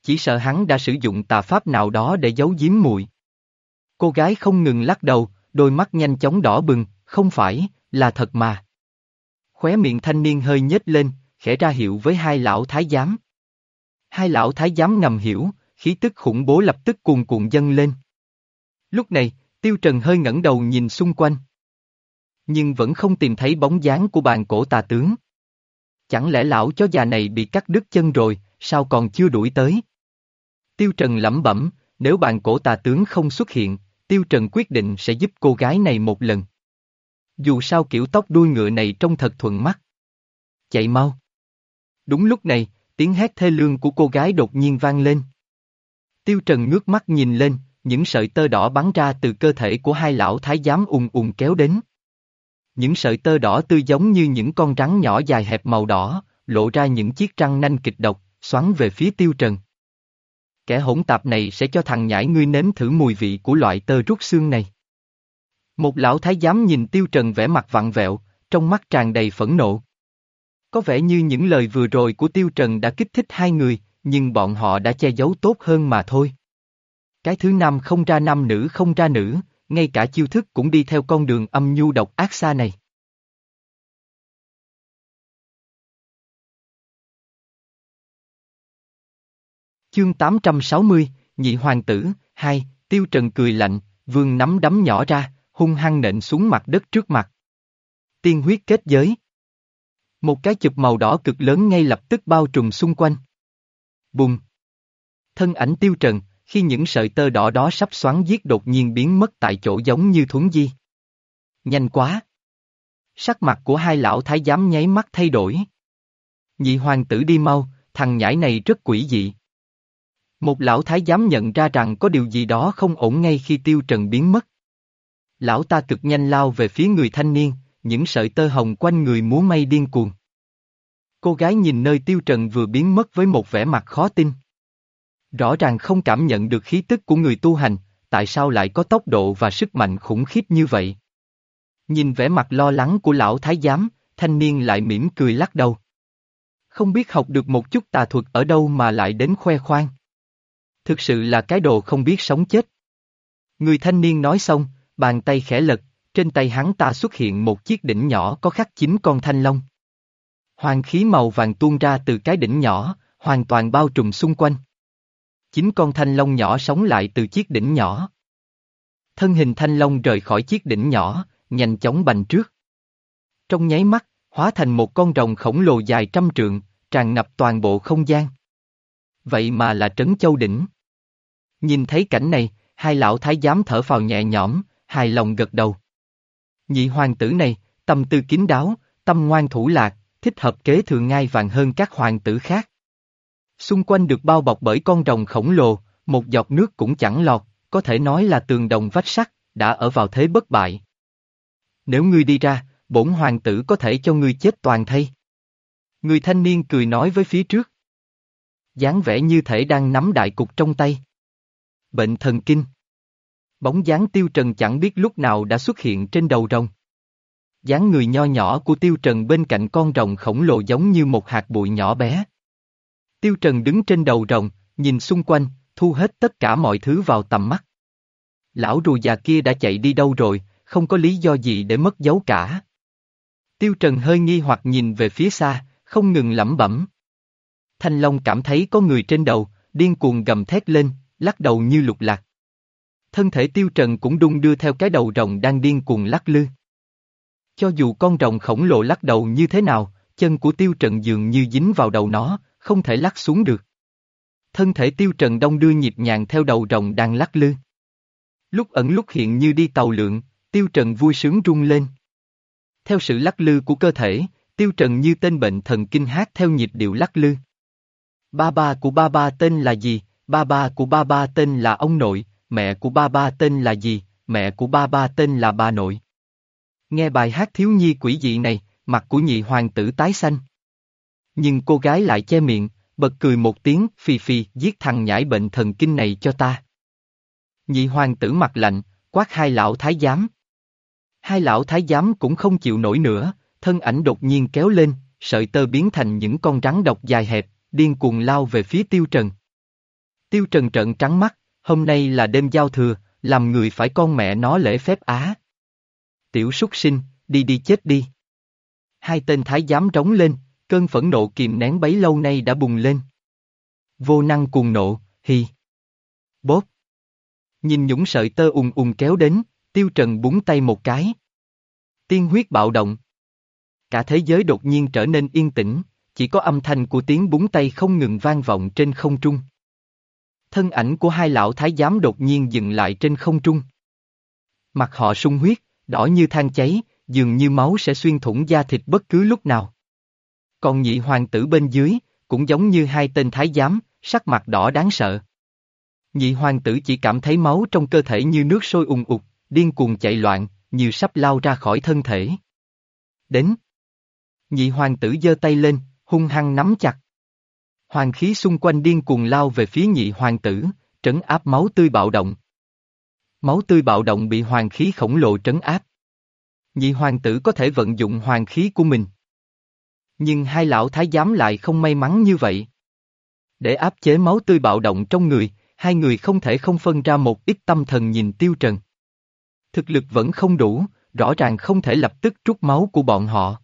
Chỉ sợ hắn đã sử dụng tà pháp nào đó để giấu giếm muội. Cô gái không ngừng lắc đầu, đôi mắt nhanh chóng đỏ bừng, không phải, là thật mà. Khóe miệng thanh niên hơi nhếch lên, khẽ ra hiệu với hai lão thái giám. Hai lão thái giám ngầm hiểu, khí tức khủng bố lập tức cuồn cuộn dâng lên. Lúc này, Tiêu Trần hơi ngẩng đầu nhìn xung quanh. Nhưng vẫn không tìm thấy bóng dáng của bàn cổ tà tướng. Chẳng lẽ lão chó già này bị cắt đứt chân rồi, sao còn chưa đuổi tới? Tiêu Trần lẩm bẩm, nếu bàn cổ tà tướng không xuất hiện, Tiêu Trần quyết định sẽ giúp cô gái này một lần. Dù sao kiểu tóc đuôi ngựa này trông thật thuận mắt. Chạy mau. Đúng lúc này, tiếng hét thê lương của cô gái đột nhiên vang lên. Tiêu Trần ngước mắt nhìn lên, những sợi tơ đỏ bắn ra từ cơ thể của hai lão thái giám ùn ùn kéo đến. Những sợi tơ đỏ tươi giống như những con rắn nhỏ dài hẹp màu đỏ, lộ ra những chiếc răng nanh kịch độc, xoắn về phía tiêu trần. Kẻ hỗn tạp này sẽ cho thằng nhãi ngươi nếm thử mùi vị của loại tơ rút xương này. Một lão thái giám nhìn tiêu trần vẻ mặt vặn vẹo, trong mắt tràn đầy phẫn nộ. Có vẻ như những lời vừa rồi của tiêu trần đã kích thích hai người, nhưng bọn họ đã che giấu tốt hơn mà thôi. Cái thứ nam không ra nam nữ không ra nữ, ngay cả chiêu thức cũng đi theo con đường âm nhu độc ác xa này. Chương 860, Nhị Hoàng tử, hai, Tiêu Trần cười lạnh, vương nắm đấm nhỏ ra, hung hăng nện xuống mặt đất trước mặt. Tiên huyết kết giới. Một cái chụp màu đỏ cực lớn ngay lập tức bao trùm xung quanh. Bùng. Thân ảnh Tiêu Trần, khi những sợi tơ đỏ đó sắp xoắn giết đột nhiên biến mất tại chỗ giống như thuấn di. Nhanh quá! Sắc mặt của hai lão thái giám nháy mắt thay đổi. Nhị hoàng tử đi mau, thằng nhãi này rất quỷ dị. Một lão thái giám nhận ra rằng có điều gì đó không ổn ngay khi tiêu trần biến mất. Lão ta cực nhanh lao về phía người thanh niên, những sợi tơ hồng quanh người múa may điên cuồng. Cô gái nhìn nơi tiêu trần vừa biến mất với một vẻ mặt khó tin. Rõ ràng không cảm nhận được khí tức của người tu hành, tại sao lại có tốc độ và sức mạnh khủng khiếp như vậy? Nhìn vẻ mặt lo lắng của lão thái giám, thanh niên lại mỉm cười lắc đầu. Không biết học được một chút tà thuật ở đâu mà lại đến khoe khoang. Thực sự là cái đồ không biết sống chết. Người thanh niên nói xong, bàn tay khẽ lật, trên tay hắn ta xuất hiện một chiếc đỉnh nhỏ có khắc chín con thanh long. Hoàng khí màu vàng tuôn ra từ cái đỉnh nhỏ, hoàn toàn bao trùm xung quanh chính con thanh long nhỏ sống lại từ chiếc đỉnh nhỏ. Thân hình thanh long rời khỏi chiếc đỉnh nhỏ, nhanh chóng bành trước. Trong nháy mắt, hóa thành một con rồng khổng lồ dài trăm trượng, tràn ngập toàn bộ không gian. Vậy mà là Trấn Châu Đỉnh. Nhìn thấy cảnh này, hai lão thái giám thở phào nhẹ nhõm, hài lòng gật đầu. Nhị hoàng tử này, tâm tư kín đáo, tâm ngoan thủ lạc, thích hợp kế thừa ngai vàng hơn các hoàng tử khác. Xung quanh được bao bọc bởi con rồng khổng lồ, một giọt nước cũng chẳng lọt, có thể nói là tường đồng vách sắt, đã ở vào thế bất bại. Nếu ngươi đi ra, bổn hoàng tử có thể cho ngươi chết toàn thây. Người thanh niên cười nói với phía trước. dáng vẻ như thể đang nắm đại cục trong tay. Bệnh thần kinh. Bóng dáng tiêu trần chẳng biết lúc nào đã xuất hiện trên đầu rồng. dáng người nho nhỏ của tiêu trần bên cạnh con rồng khổng lồ giống như một hạt bụi nhỏ bé. Tiêu Trần đứng trên đầu rồng, nhìn xung quanh, thu hết tất cả mọi thứ vào tầm mắt. Lão rùa già kia đã chạy đi đâu rồi, không có lý do gì để mất dấu cả. Tiêu Trần hơi nghi hoặc nhìn về phía xa, không ngừng lẩm bẩm. Thanh Long cảm thấy có người trên đầu, điên cuồng gầm thét lên, lắc đầu như lục lạc. Thân thể Tiêu Trần cũng đung đưa theo cái đầu rồng đang điên cuồng lắc lư. Cho dù con rồng khổng lồ lắc đầu như thế nào, chân của Tiêu Trần dường như dính vào đầu nó, không thể lắc xuống được. Thân thể tiêu trần đông đưa nhịp nhàng theo đầu rồng đang lắc lư. Lúc ẩn lúc hiện như đi tàu lượn, tiêu trần vui sướng rung lên. Theo sự lắc lư của cơ thể, tiêu trần như tên bệnh thần kinh hát theo nhịp điệu lắc lư. Ba ba của ba ba tên là gì? Ba ba của ba ba tên là ông nội, mẹ của ba ba tên là gì? Mẹ của ba ba tên là bà nội. Nghe bài hát thiếu nhi quỷ dị này, mặt của nhị hoàng tử tái xanh. Nhưng cô gái lại che miệng, bật cười một tiếng, phì phì, giết thằng nhãi bệnh thần kinh này cho ta. Nhị hoàng tử mặt lạnh, quát hai lão thái giám. Hai lão thái giám cũng không chịu nổi nữa, thân ảnh đột nhiên kéo lên, sợi tơ biến thành những con rắn độc dài hẹp, điên cuồng lao về phía tiêu trần. Tiêu trần trợn trắng mắt, hôm nay là đêm giao thừa, làm người phải con mẹ nó lễ phép á. Tiểu súc sinh, đi đi chết đi. Hai tên thái giám trống lên, cơn phẫn nộ kìm nén bấy lâu nay đã bùng lên. Vô năng cuồng nộ, hi. Bóp. Nhìn nhũng sợi tơ ùng ùng kéo đến, tiêu trần búng tay một cái. Tiên huyết bạo động. Cả thế giới đột nhiên trở nên yên tĩnh, chỉ có âm thanh của tiếng búng tay không ngừng vang vọng trên không trung. Thân ảnh của hai lão thái giám đột nhiên dừng lại trên không trung. Mặt họ sung huyết, đỏ như than cháy, dường như máu sẽ xuyên thủng da thịt bất cứ lúc nào. Còn nhị hoàng tử bên dưới, cũng giống như hai tên thái giám, sắc mặt đỏ đáng sợ. Nhị hoàng tử chỉ cảm thấy máu trong cơ thể như nước sôi ùng ục, điên cuồng chạy loạn, như sắp lao ra khỏi thân thể. Đến. Nhị hoàng tử giơ tay lên, hung hăng nắm chặt. Hoàng khí xung quanh điên cuồng lao về phía nhị hoàng tử, trấn áp máu tươi bạo động. Máu tươi bạo động bị hoàng khí khổng lồ trấn áp. Nhị hoàng tử có thể vận dụng hoàng khí của mình. Nhưng hai lão thái giám lại không may mắn như vậy. Để áp chế máu tươi bạo động trong người, hai người không thể không phân ra một ít tâm thần nhìn tiêu trần. Thực lực vẫn không đủ, rõ ràng không thể lập tức trút máu của bọn họ.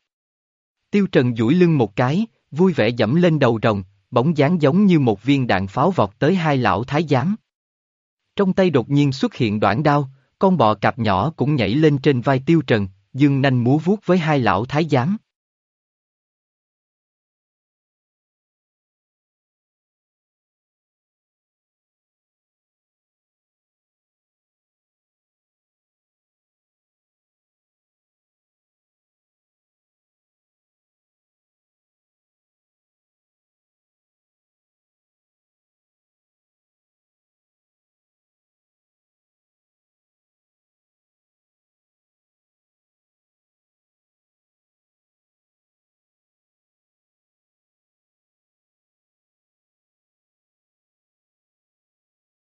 Tiêu trần duỗi lưng một cái, vui vẻ dẫm lên đầu rồng, bóng dáng giống như một viên đạn pháo vọt tới hai lão thái giám. Trong tay đột nhiên xuất hiện đoạn đao, con bò cạp nhỏ cũng nhảy lên trên vai tiêu trần, dương nanh múa vuốt với hai lão thái giám.